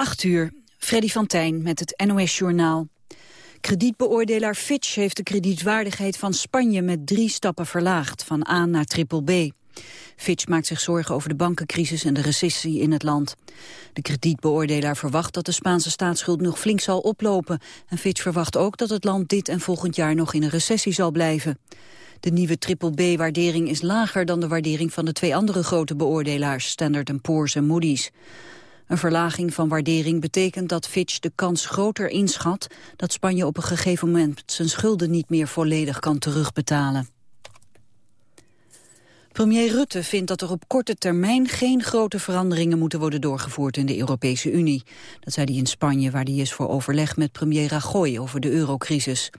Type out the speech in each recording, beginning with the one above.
8 uur, Freddy van Tijn met het NOS-journaal. Kredietbeoordelaar Fitch heeft de kredietwaardigheid van Spanje met drie stappen verlaagd, van A naar triple B. Fitch maakt zich zorgen over de bankencrisis en de recessie in het land. De kredietbeoordelaar verwacht dat de Spaanse staatsschuld nog flink zal oplopen. En Fitch verwacht ook dat het land dit en volgend jaar nog in een recessie zal blijven. De nieuwe triple B-waardering is lager dan de waardering van de twee andere grote beoordelaars, Standard Poor's en Moody's. Een verlaging van waardering betekent dat Fitch de kans groter inschat dat Spanje op een gegeven moment zijn schulden niet meer volledig kan terugbetalen. Premier Rutte vindt dat er op korte termijn geen grote veranderingen moeten worden doorgevoerd in de Europese Unie. Dat zei hij in Spanje, waar hij is voor overleg met premier Rajoy over de eurocrisis.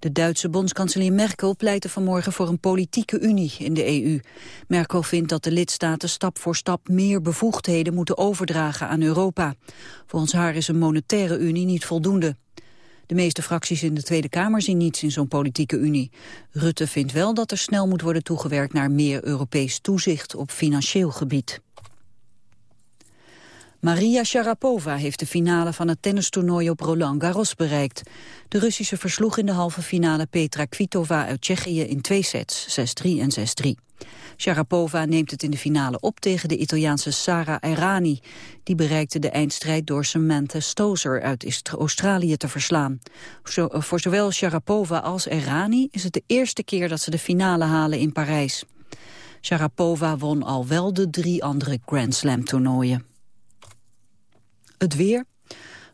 De Duitse bondskanselier Merkel pleitte vanmorgen voor een politieke unie in de EU. Merkel vindt dat de lidstaten stap voor stap meer bevoegdheden moeten overdragen aan Europa. Volgens haar is een monetaire unie niet voldoende. De meeste fracties in de Tweede Kamer zien niets in zo'n politieke unie. Rutte vindt wel dat er snel moet worden toegewerkt naar meer Europees toezicht op financieel gebied. Maria Sharapova heeft de finale van het tennistoernooi op Roland Garros bereikt. De Russische versloeg in de halve finale Petra Kvitova uit Tsjechië in twee sets, 6-3 en 6-3. Sharapova neemt het in de finale op tegen de Italiaanse Sara Errani. Die bereikte de eindstrijd door Samantha Stozer uit Australië te verslaan. Eh, voor zowel Sharapova als Errani is het de eerste keer dat ze de finale halen in Parijs. Sharapova won al wel de drie andere Grand Slam toernooien. Het weer.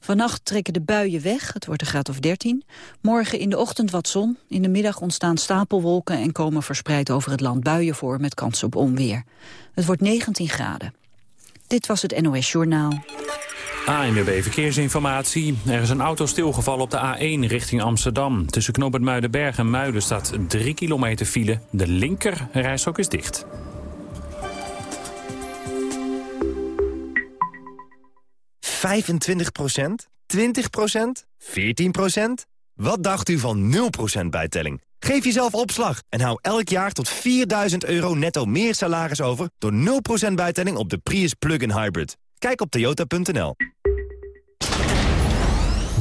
Vannacht trekken de buien weg, het wordt een graad of 13. Morgen in de ochtend wat zon. In de middag ontstaan stapelwolken en komen verspreid over het land buien voor met kans op onweer. Het wordt 19 graden. Dit was het NOS Journaal. ANWB Verkeersinformatie. Er is een auto stilgevallen op de A1 richting Amsterdam. Tussen Knoopend Muidenberg en Muiden staat 3 kilometer file. De linker rijstrook is dicht. 25% 20% 14% Wat dacht u van 0% bijtelling? Geef jezelf opslag en hou elk jaar tot 4000 euro netto meer salaris over... door 0% bijtelling op de Prius Plug-in Hybrid. Kijk op toyota.nl.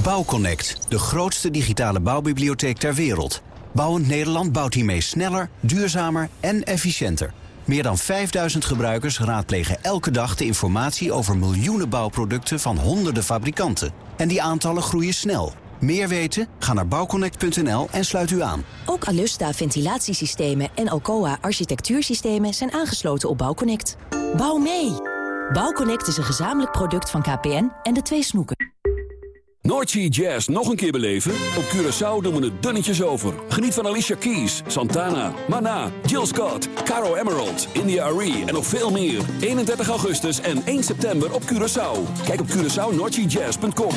Bouwconnect, de grootste digitale bouwbibliotheek ter wereld. Bouwend Nederland bouwt hiermee sneller, duurzamer en efficiënter... Meer dan 5000 gebruikers raadplegen elke dag de informatie over miljoenen bouwproducten van honderden fabrikanten. En die aantallen groeien snel. Meer weten? Ga naar bouwconnect.nl en sluit u aan. Ook Alusta ventilatiesystemen en Alcoa architectuursystemen zijn aangesloten op Bouwconnect. Bouw mee! Bouwconnect is een gezamenlijk product van KPN en de twee snoeken. Noordsea Jazz nog een keer beleven? Op Curaçao doen we het dunnetjes over. Geniet van Alicia Keys, Santana, Mana, Jill Scott, Caro Emerald, India Arie en nog veel meer. 31 augustus en 1 september op Curaçao. Kijk op CuraçaoNoordseaJazz.com.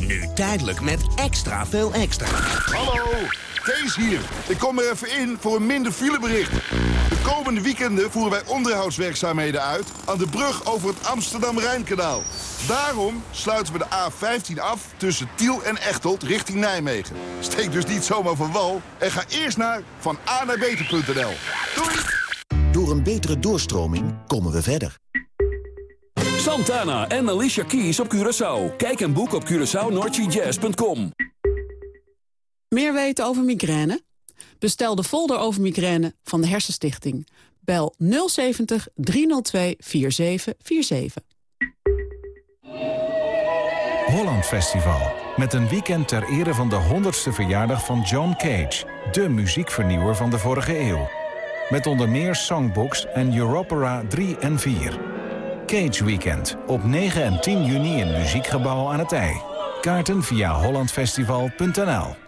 Nu tijdelijk met extra veel extra. Hallo, Kees hier. Ik kom er even in voor een minder filebericht. De komende weekenden voeren wij onderhoudswerkzaamheden uit... aan de brug over het Amsterdam-Rijnkanaal. Daarom sluiten we de A15 af tussen Tiel en Echteld richting Nijmegen. Steek dus niet zomaar van wal en ga eerst naar van A naar beter.nl. Doei! Door een betere doorstroming komen we verder. Santana en Alicia Keys op Curaçao. Kijk en boek op CuraçaoNordGJazz.com. Meer weten over migraine? Bestel de folder over migraine van de Hersenstichting. Bel 070 302 4747. Holland Festival. Met een weekend ter ere van de 100ste verjaardag van John Cage. De muziekvernieuwer van de vorige eeuw. Met onder meer songbooks en Europera 3 en 4. Cage Weekend op 9 en 10 juni in Muziekgebouw aan het IJ. Kaarten via hollandfestival.nl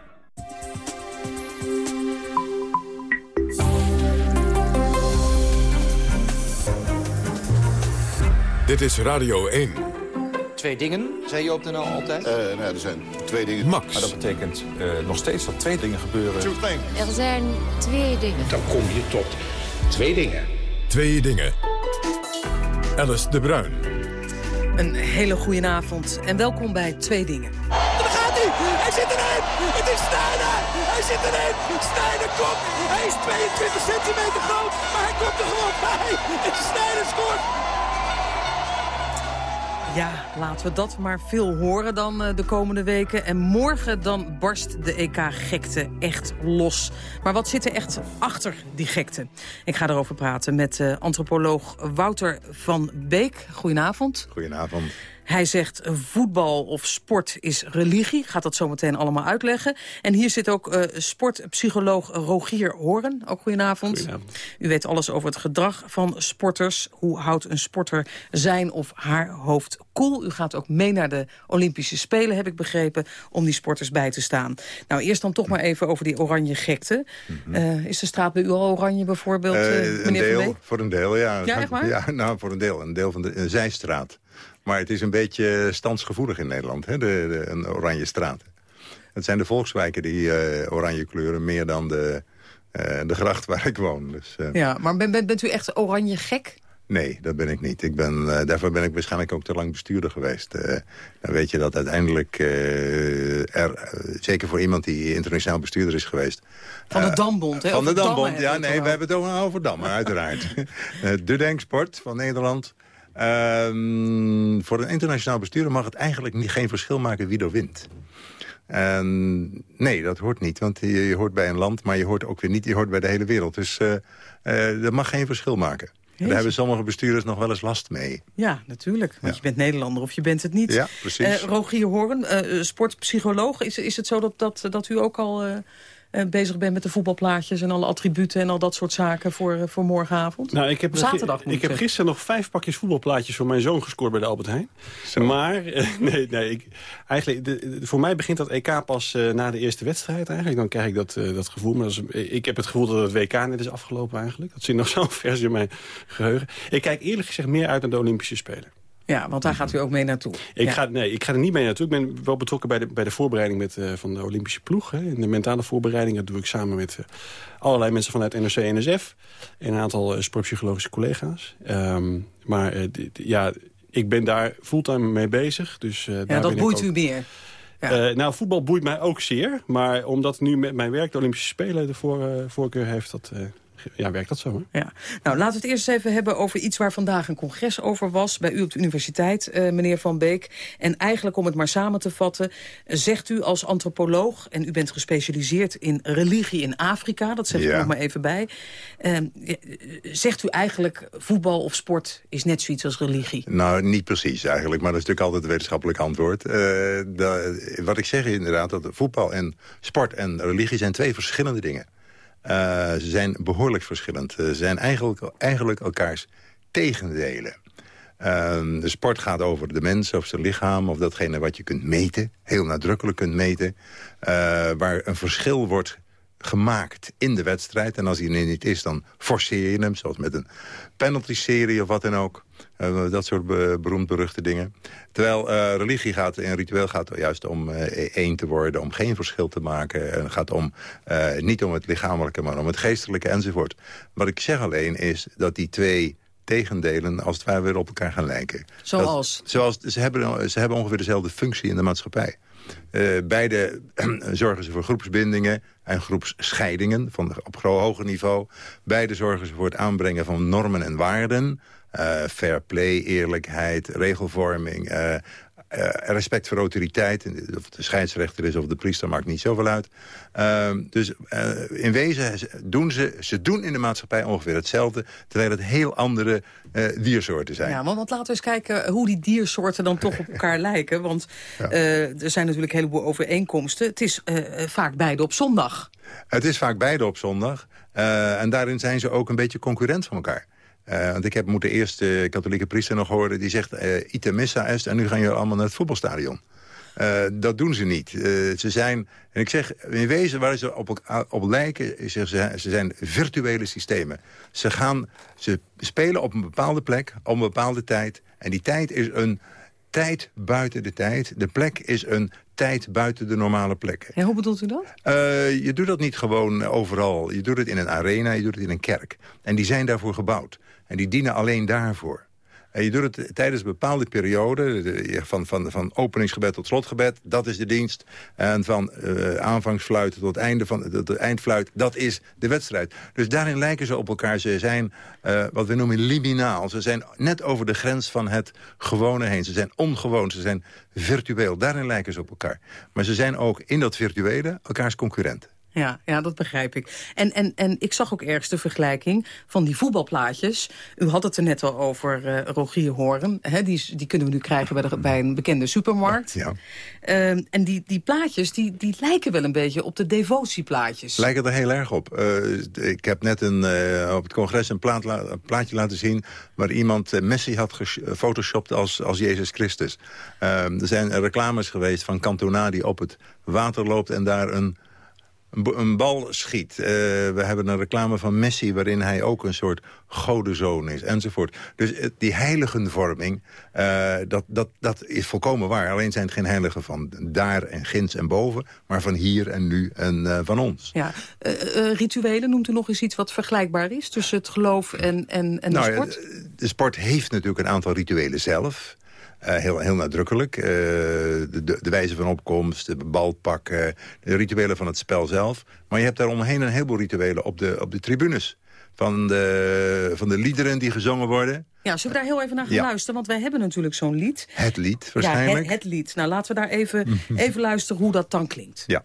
Dit is Radio 1. Twee dingen, zei je op de NL altijd? Uh, nou, er zijn twee dingen. Max. Maar dat betekent uh, nog steeds dat twee dingen gebeuren. Er zijn twee dingen. Dan kom je tot twee dingen. Twee dingen. Alice de Bruin. Een hele goede avond en welkom bij Twee Dingen. Daar gaat hij! Hij zit erin! Het is Sneijder! Hij zit erin! Sneijder komt! Hij is 22 centimeter groot, maar hij komt er gewoon bij! En Sneijder scoort! Ja, laten we dat maar veel horen dan uh, de komende weken. En morgen dan barst de EK-gekte echt los. Maar wat zit er echt achter die gekte? Ik ga erover praten met uh, antropoloog Wouter van Beek. Goedenavond. Goedenavond. Hij zegt voetbal of sport is religie. Gaat dat zo meteen allemaal uitleggen. En hier zit ook uh, sportpsycholoog Rogier Horen. Ook goedenavond. goedenavond. U weet alles over het gedrag van sporters. Hoe houdt een sporter zijn of haar hoofd cool? U gaat ook mee naar de Olympische Spelen, heb ik begrepen... om die sporters bij te staan. Nou, eerst dan toch maar even over die oranje gekte. Mm -hmm. uh, is de straat bij u al oranje bijvoorbeeld, uh, meneer een deel? Voor een deel, ja. Ja, echt waar? Ja, nou, voor een deel. Een deel van de zijstraat. Maar het is een beetje standsgevoelig in Nederland, hè, de, de, een oranje straat. Het zijn de volkswijken die uh, oranje kleuren meer dan de, uh, de gracht waar ik woon. Dus, uh, ja, maar ben, ben, bent u echt oranje gek? Nee, dat ben ik niet. Ik ben, daarvoor ben ik waarschijnlijk ook te lang bestuurder geweest. dan weet je dat uiteindelijk, er, zeker voor iemand die internationaal bestuurder is geweest... Van de Dambond, hè? Van de Dambond, ja. Nee, we hebben het over, Dammen, uiteraard. de Denksport van Nederland... Um, voor een internationaal bestuurder mag het eigenlijk niet, geen verschil maken wie er wint. En nee, dat hoort niet, want je, je, hoort bij een land, maar je hoort ook weer niet, je hoort bij de hele wereld. Dus uh, uh, dat mag geen verschil maken. Daar hebben sommige bestuurders nog wel eens last mee. Ja, natuurlijk. Want ja. je bent Nederlander of je bent het niet. Ja, precies. Uh, Rogier Hoorn, sportpsycholoog. Is, is het zo dat, dat, dat u ook al uh, bezig bent met de voetbalplaatjes en alle attributen en al dat soort zaken voor, uh, voor morgenavond? Nou, ik heb, Zaterdag ik, ik heb gisteren nog vijf pakjes voetbalplaatjes voor mijn zoon gescoord bij de Albert Heijn. Zo. Maar, uh, nee, nee ik, eigenlijk, de, de, voor mij begint dat EK pas na de eerste wedstrijd eigenlijk. Dan krijg ik dat, dat gevoel. Maar dat is, ik heb het gevoel dat het WK net is afgelopen eigenlijk. Dat zit nog zo'n versie in mijn geheugen. Ik kijk eerlijk gezegd meer uit naar de Olympische Spelen. Ja, want daar gaat u ook mee naartoe. Ik, ja. ga, nee, ik ga er niet mee naartoe. Ik ben wel betrokken bij de, bij de voorbereiding met, uh, van de Olympische ploeg. Hè. In de mentale voorbereiding. Dat doe ik samen met uh, allerlei mensen vanuit NRC en NSF. En een aantal uh, sportpsychologische collega's. Um, maar ja, ik ben daar fulltime mee bezig. Dus, ja, daar dat boeit ook... u meer. Ja. Uh, nou, voetbal boeit mij ook zeer. Maar omdat nu met mijn werk de Olympische Spelen de voor, uh, voorkeur heeft... dat uh, ja, werkt dat zo, hè? Ja. Nou, laten we het eerst even hebben over iets waar vandaag een congres over was... bij u op de universiteit, uh, meneer Van Beek. En eigenlijk, om het maar samen te vatten... zegt u als antropoloog, en u bent gespecialiseerd in religie in Afrika... dat zeg ik ja. er nog maar even bij... Uh, zegt u eigenlijk voetbal of sport is net zoiets als religie? Nou, niet precies eigenlijk, maar dat is natuurlijk altijd het wetenschappelijk antwoord. Uh, de, wat ik zeg inderdaad, dat voetbal en sport en religie zijn twee verschillende dingen. Uh, ze zijn behoorlijk verschillend. Ze zijn eigenlijk, eigenlijk elkaars tegendelen. Uh, de sport gaat over de mens of zijn lichaam... of datgene wat je kunt meten, heel nadrukkelijk kunt meten... Uh, waar een verschil wordt gemaakt in de wedstrijd. En als hij er niet is, dan forceer je hem, zoals met een penalty-serie of wat dan ook. Uh, dat soort be beroemd beruchte dingen. Terwijl uh, religie gaat en ritueel gaat juist om uh, één te worden... om geen verschil te maken. En het gaat om, niet om het lichamelijke, maar om het geestelijke enzovoort. Wat ik zeg alleen is dat die twee tegendelen als het ware weer op elkaar gaan lijken. Zoals? Dat, zoals ze, hebben, ze hebben ongeveer dezelfde functie in de maatschappij. Uh, beide zorgen ze voor groepsbindingen en groepsscheidingen van, op hoger niveau. Beide zorgen ze voor het aanbrengen van normen en waarden. Uh, fair play, eerlijkheid, regelvorming... Uh, Uh, respect voor autoriteit, of de scheidsrechter is of de priester, maakt niet zoveel uit. Uh, dus uh, in wezen doen ze, ze doen in de maatschappij ongeveer hetzelfde... terwijl het heel andere diersoorten zijn. Ja, want, want laten we eens kijken hoe die diersoorten dan toch op elkaar lijken. Want ja. er zijn natuurlijk een heleboel overeenkomsten. Het is vaak beide op zondag. Het is vaak beide op zondag. en daarin zijn ze ook een beetje concurrent van elkaar. Uh, want ik heb moeten eerst de katholieke priester nog horen... die zegt, uh, ite missa est, en nu gaan jullie allemaal naar het voetbalstadion. Uh, dat doen ze niet. ze zijn, en ik zeg, in wezen waar ze op, op lijken... Ze, ze zijn virtuele systemen. Ze, gaan, ze spelen op een bepaalde plek, op een bepaalde tijd... en die tijd is een tijd buiten de tijd. De plek is een tijd buiten de normale plekken. Ja, hoe bedoelt u dat? Uh, je doet dat niet gewoon overal. Je doet het in een arena, je doet het in een kerk. En die zijn daarvoor gebouwd. En die dienen alleen daarvoor. En je doet het tijdens een bepaalde periode, de- van, van, van openingsgebed tot slotgebed, dat is de dienst. En van eh aanvangsfluit tot, einde van, tot eindfluit, dat is de wedstrijd. Dus daarin lijken ze op elkaar. Ze zijn eh, wat we noemen liminaal. Ze zijn net over de grens van het gewone heen. Ze zijn ongewoon, ze zijn virtueel. Daarin lijken ze op elkaar. Maar ze zijn ook in dat virtuele elkaars concurrenten. Ja, ja, dat begrijp ik. En, en, en ik zag ook ergens de vergelijking van die voetbalplaatjes. U had het er net al over eh, Rogier Horen. Hè, die, die kunnen we nu krijgen bij, de, bij een bekende supermarkt. Ja. Ehm, en die, die plaatjes die, die lijken wel een beetje op de devotieplaatjes. Lijken er heel erg op. Eh, ik heb net een, eh, op het congres een, plaat la- een plaatje laten zien... waar iemand Messi had gefotoshopt als, als Jezus Christus. Eh, er zijn reclames geweest van Cantona die op het water loopt... en daar een, een, bal schiet. Eh, we hebben een reclame van Messi waarin hij ook een soort godenzoon is, enzovoort. Dus eh, die heiligenvorming, eh, dat, dat, dat is volkomen waar. Alleen zijn het geen heiligen van daar en ginds en boven... maar van hier en nu en van ons. Ja, rituelen, noemt u nog eens iets wat vergelijkbaar is... tussen het geloof en, en, en de Nou, sport? de sport heeft natuurlijk een aantal rituelen zelf. Eh, heel, heel nadrukkelijk. Eh, de, de, wijze van opkomst, de bal pakken, de rituelen van het spel zelf. Maar je hebt daar omheen een heleboel rituelen op de, op de tribunes. Van de, van de liederen die gezongen worden. Ja, zullen we daar heel even naar gaan Ja. luisteren? Want wij hebben natuurlijk zo'n lied. Het lied Ja, waarschijnlijk. het, het lied. Nou, laten we daar even, even luisteren hoe dat dan klinkt. Ja.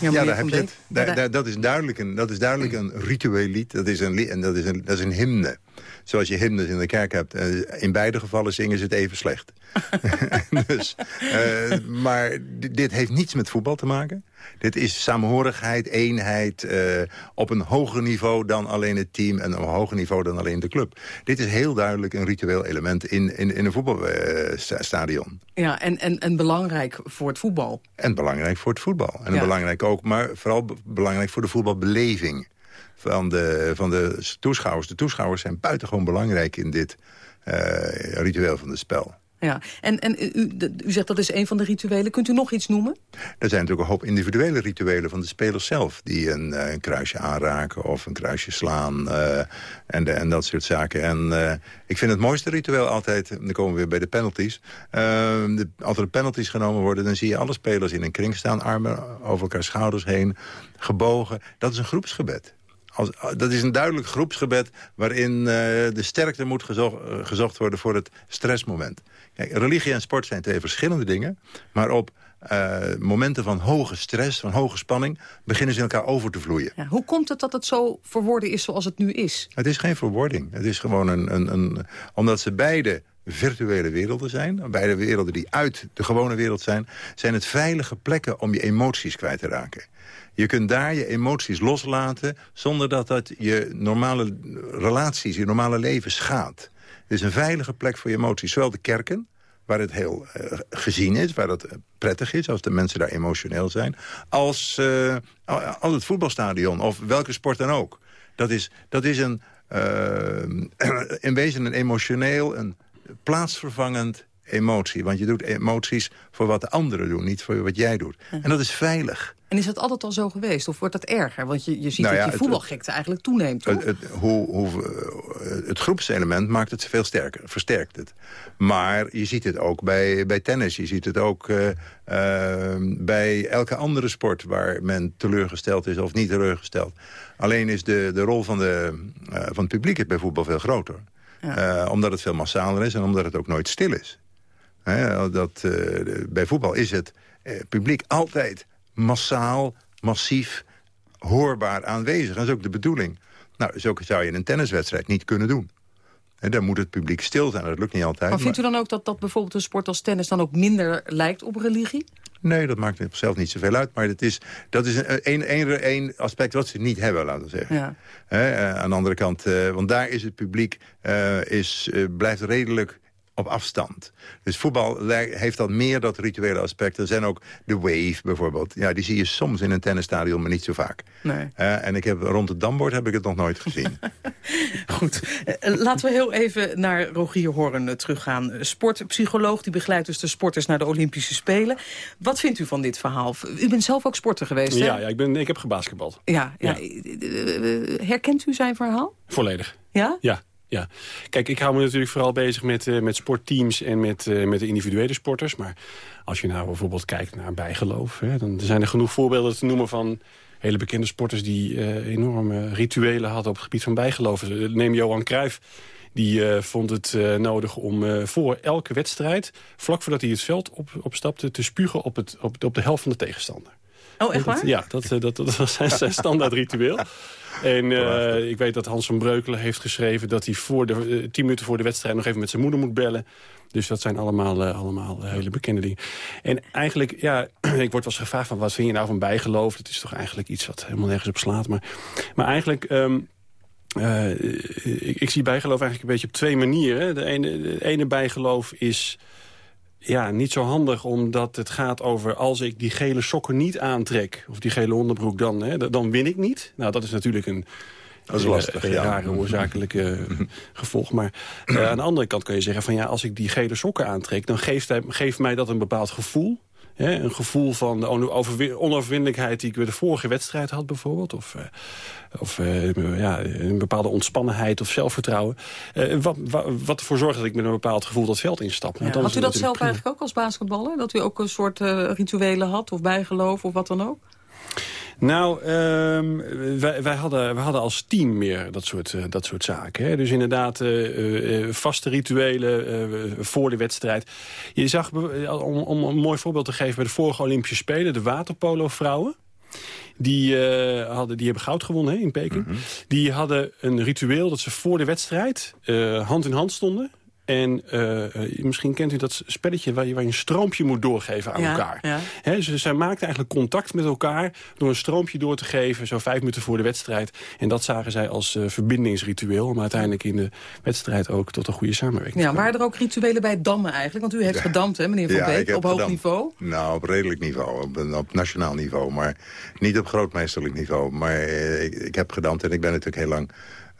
Ja, daar heb je het. Daar, Ja, daar- dat, is duidelijk een, dat is duidelijk een ritueel lied. Dat is een, li- en dat is een, dat is een hymne. Zoals je hymnes in de kerk hebt. Eh, In beide gevallen zingen ze het even slecht. dus, eh, maar di- dit heeft niets met voetbal te maken. Dit is samenhorigheid, eenheid... eh, op een hoger niveau dan alleen het team... en op een hoger niveau dan alleen de club. Dit is heel duidelijk een ritueel element in, in, in een voetbalstadion. Ja, en, en, en belangrijk voor het voetbal. En belangrijk voor het voetbal. En Ja. belangrijk ook, maar vooral be- belangrijk voor de voetbalbeleving van de, van de toeschouwers. De toeschouwers zijn buitengewoon belangrijk in dit eh, ritueel van het spel. Ja, en, en u, u zegt dat is een van de rituelen. Kunt u nog iets noemen? Er zijn natuurlijk een hoop individuele rituelen van de spelers zelf... die een, eh, een kruisje aanraken of een kruisje slaan eh, en, de- en dat soort zaken. En eh, ik vind het mooiste ritueel altijd, dan komen we weer bij de penalties... eh, de, als er penalties genomen worden, dan zie je alle spelers in een kring staan... armen over elkaar schouders heen, gebogen. Dat is een groepsgebed. Dat is een duidelijk groepsgebed waarin de sterkte moet gezocht worden voor het stressmoment. Kijk, religie en sport zijn twee verschillende dingen, maar op eh, momenten van hoge stress, van hoge spanning, beginnen ze in elkaar over te vloeien. Ja, hoe komt het dat het zo verworden is zoals het nu is? Het is geen verwording. Het is gewoon een, een, een... Omdat ze beide virtuele werelden zijn... beide werelden die uit de gewone wereld zijn... zijn het veilige plekken om je emoties kwijt te raken. Je kunt daar je emoties loslaten... zonder dat dat je normale relaties, je normale leven schaadt. Het is een veilige plek voor je emoties. Zowel de kerken, waar het heel eh, gezien is, waar het eh, prettig is... als de mensen daar emotioneel zijn... als, eh, al al het voetbalstadion of welke sport dan ook. Dat is, dat is een, eh, in wezen een emotioneel, een plaatsvervangend emotie. Want je doet emoties voor wat de anderen doen, niet voor wat jij doet. En dat is veilig. En is dat altijd al zo geweest? Of wordt dat erger? Want je, je ziet Nou ja, dat die voetbalgekte eigenlijk toeneemt, toch? Het, het, hoe, hoe, eh, het groepselement maakt het veel sterker, versterkt het. Maar je ziet het ook bij, bij tennis. Je ziet het ook eh, eh, bij elke andere sport waar men teleurgesteld is of niet teleurgesteld. Alleen is de, de rol van, de, eh, van het publiek bij voetbal veel groter. Omdat het veel massaler is en omdat het ook nooit stil is. Hè, dat, bij voetbal is het publiek altijd massaal, massief, hoorbaar aanwezig. Dat is ook de bedoeling. Nou, zo zou je een tenniswedstrijd niet kunnen doen. Hè, dan moet het publiek stil zijn. Dat lukt niet altijd. Maar vindt u dan ook dat, dat bijvoorbeeld een sport als tennis... dan ook minder lijkt op religie? Nee, dat maakt op zelf niet zoveel uit. Maar dat is, dat is een, een, een, aspect wat ze niet hebben, laten we zeggen. Ja. Eh, aan de andere kant, eh, want daar is het publiek eh, is, blijft redelijk op afstand. Dus voetbal heeft dan meer dat rituele aspect. Er zijn ook de wave bijvoorbeeld. Ja, die zie je soms in een tennisstadion, maar niet zo vaak. Nee. Uh, en ik heb, rond het dambord heb ik het nog nooit gezien. Goed. Uh, laten we heel even naar Rogier Horn uh, teruggaan. Sportpsycholoog, die begeleidt dus de sporters naar de Olympische Spelen. Wat vindt u van dit verhaal? U bent zelf ook sporter geweest, hè? Ja, ja ik, ben, ik heb gebasketbald. Ja, ja. ja. Herkent u zijn verhaal? Volledig. Ja? Ja. Ja, kijk, ik hou me natuurlijk vooral bezig met, uh, met sportteams en met, uh, met de individuele sporters. Maar als je nou bijvoorbeeld kijkt naar bijgeloof... Hè, dan zijn er genoeg voorbeelden te noemen van hele bekende sporters... die uh, enorme rituelen hadden op het gebied van bijgeloof. Neem Johan Cruijff. Die vond het nodig om voor elke wedstrijd... vlak voordat hij het veld op, opstapte... te spugen op, het, op, op de helft van de tegenstander. Oh, echt waar? ja, dat, dat, dat was zijn, zijn standaard ritueel. En uh, ik weet dat Hans van Breukelen heeft geschreven... dat hij voor de, uh, tien minuten voor de wedstrijd nog even met zijn moeder moet bellen. Dus dat zijn allemaal, uh, allemaal hele bekende dingen. En eigenlijk, ja, ik word wel eens gevraagd van... wat vind je nou van bijgeloof? Dat is toch eigenlijk iets wat helemaal nergens op slaat. Maar, maar eigenlijk... Um, uh, ik, ik, zie bijgeloof eigenlijk een beetje op twee manieren. De ene, de ene bijgeloof is ja, niet zo handig, omdat het gaat over... als ik die gele sokken niet aantrek, of die gele onderbroek, dan, hè, dan win ik niet. Nou, dat is natuurlijk een... Dat is lastig, een, ja. rare oorzakelijke gevolg. Maar uh, aan de andere kant kan je zeggen van ja, als ik die gele sokken aantrek... dan geeft, hij, geeft mij dat een bepaald gevoel. Hè, een gevoel van de onoverwinnelijkheid die ik bij de vorige wedstrijd had bijvoorbeeld. Of, uh, of uh, ja, een bepaalde ontspannenheid of zelfvertrouwen. Uh, wat, wat, wat, ervoor zorgt dat ik met een bepaald gevoel dat veld instap. Ja, had u dat zelf prima. eigenlijk ook als basketballer? Dat u ook een soort rituelen had of bijgeloof of wat dan ook? Nou, um, wij, wij, hadden, wij hadden als team meer dat soort, uh, dat soort zaken. Hè? Dus inderdaad uh, uh, vaste rituelen voor de wedstrijd. Je zag, om, om een mooi voorbeeld te geven... bij de vorige Olympische Spelen, de waterpolo-vrouwen... Die, uh, hadden, die hebben goud gewonnen hè, in Peking. Mm -hmm. Die hadden een ritueel dat ze voor de wedstrijd uh, hand in hand stonden. En uh, misschien kent u dat spelletje waar je, waar je een stroompje moet doorgeven aan ja, elkaar. Ja. He, dus zij maakten eigenlijk contact met elkaar door een stroompje door te geven... zo vijf minuten voor de wedstrijd. En dat zagen zij als uh, verbindingsritueel... om uiteindelijk in de wedstrijd ook tot een goede samenwerking ja, te komen. Waren er ook rituelen bij dammen eigenlijk? Want u heeft ja. gedamd, hè, meneer Van ja, Beek, op hoog niveau? Nou, op redelijk niveau, op, op, nationaal niveau. Maar niet op grootmeesterlijk niveau. Maar ik, ik heb gedamd en ik ben natuurlijk heel lang...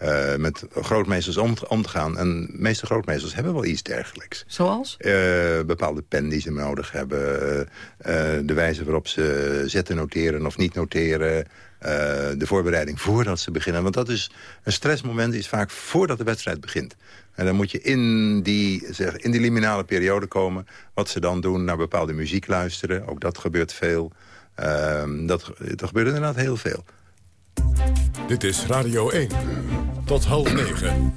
Uh, met grootmeesters om, om, te gaan. En de meeste grootmeesters hebben wel iets dergelijks. Zoals? Uh, bepaalde pen die ze nodig hebben. Uh, de wijze waarop ze zetten noteren of niet noteren. de voorbereiding voordat ze beginnen. Want dat is een stressmoment is vaak voordat de wedstrijd begint. En dan moet je in die, zeg, in die liminale periode komen. Wat ze dan doen, naar bepaalde muziek luisteren. Ook dat gebeurt veel. dat, dat gebeurt inderdaad heel veel. Dit is Radio 1. Tot half negen.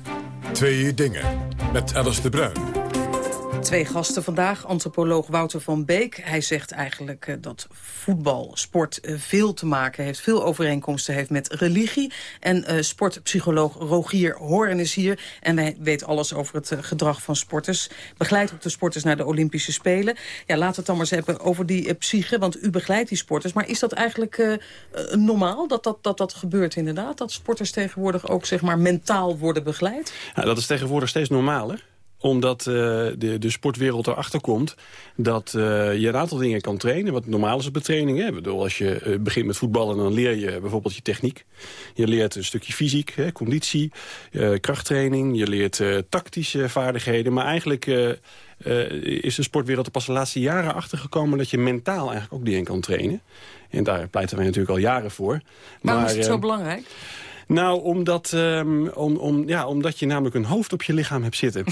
Twee dingen. Met Alice de Bruin. Twee gasten vandaag. Antropoloog Wouter van Beek. Hij zegt eigenlijk uh, dat voetbal, sport uh, veel te maken heeft. Veel overeenkomsten heeft met religie. En uh, sportpsycholoog Rogier Hoorn is hier. En hij weet alles over het gedrag van sporters. Begeleidt ook de sporters naar de Olympische Spelen. Ja, laten we het dan maar eens hebben over die psyche. Want u begeleidt die sporters. Maar is dat eigenlijk normaal dat dat, dat dat gebeurt inderdaad? Dat sporters tegenwoordig ook zeg maar mentaal worden begeleid? Ja, dat is tegenwoordig steeds normaler omdat uh, de, de sportwereld erachter komt dat uh, je een aantal dingen kan trainen. Wat normaal is bij training. Ik bedoel, als je uh, begint met voetballen, dan leer je bijvoorbeeld je techniek. Je leert een stukje fysiek, hè, conditie, krachttraining. Je leert tactische vaardigheden. Maar eigenlijk is de sportwereld er pas de laatste jaren achtergekomen... dat je mentaal eigenlijk ook dingen kan trainen. En daar pleiten wij natuurlijk al jaren voor. Waarom maar, is het zo belangrijk? Nou, omdat, um, om, om, ja, omdat je namelijk een hoofd op je lichaam hebt zitten.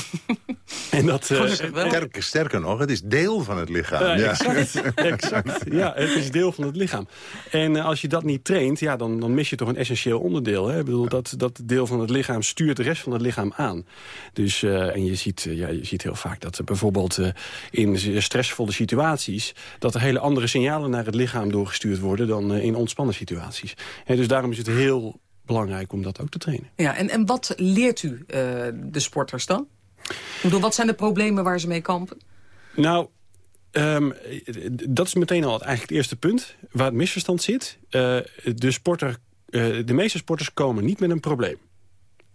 en dat, uh, sterker, sterker nog, het is deel van het lichaam. Uh, ja. Exact, exact. Ja, het is deel van het lichaam. En uh, als je dat niet traint, ja, dan, dan mis je toch een essentieel onderdeel. Hè? Ik bedoel, ja. dat, dat deel van het lichaam stuurt de rest van het lichaam aan. Dus, en je ziet, ja, je ziet heel vaak dat bijvoorbeeld in stressvolle situaties... dat er hele andere signalen naar het lichaam doorgestuurd worden... dan in ontspannen situaties. En dus daarom is het heel belangrijk om dat ook te trainen. Ja, en, en wat leert u uh, de sporters dan? Ik bedoel, wat zijn de problemen waar ze mee kampen? Nou, um, dat is meteen al eigenlijk het eerste punt waar het misverstand zit. Uh, de, sporter, uh, de meeste sporters komen niet met een probleem.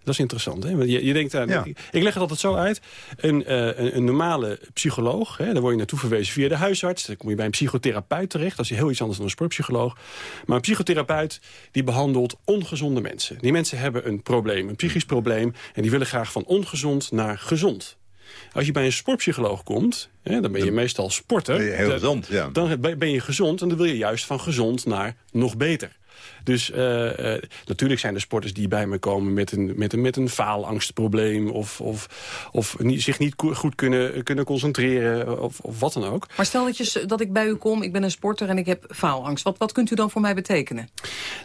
Dat is interessant. Hè? Want je, je denkt aan, ik, ik leg het altijd zo uit. Een, uh, een, een, normale psycholoog, hè, daar word je naartoe verwezen via de huisarts. Dan kom je bij een psychotherapeut terecht. Dat is heel iets anders dan een sportpsycholoog. Maar een psychotherapeut die behandelt ongezonde mensen. Die mensen hebben een probleem, een psychisch probleem. En die willen graag van ongezond naar gezond. Als je bij een sportpsycholoog komt, hè, dan ben je meestal sporter. Ben je heel gezond, ja. Dan ben je gezond en dan wil je juist van gezond naar nog beter. Dus uh, natuurlijk zijn er sporters die bij me komen met een, met een, met een faalangstprobleem... of, of, of niet, zich niet goed kunnen, kunnen concentreren of, of wat dan ook. Maar stel dat, je, dat ik bij u kom, ik ben een sporter en ik heb faalangst. Wat, wat kunt u dan voor mij betekenen?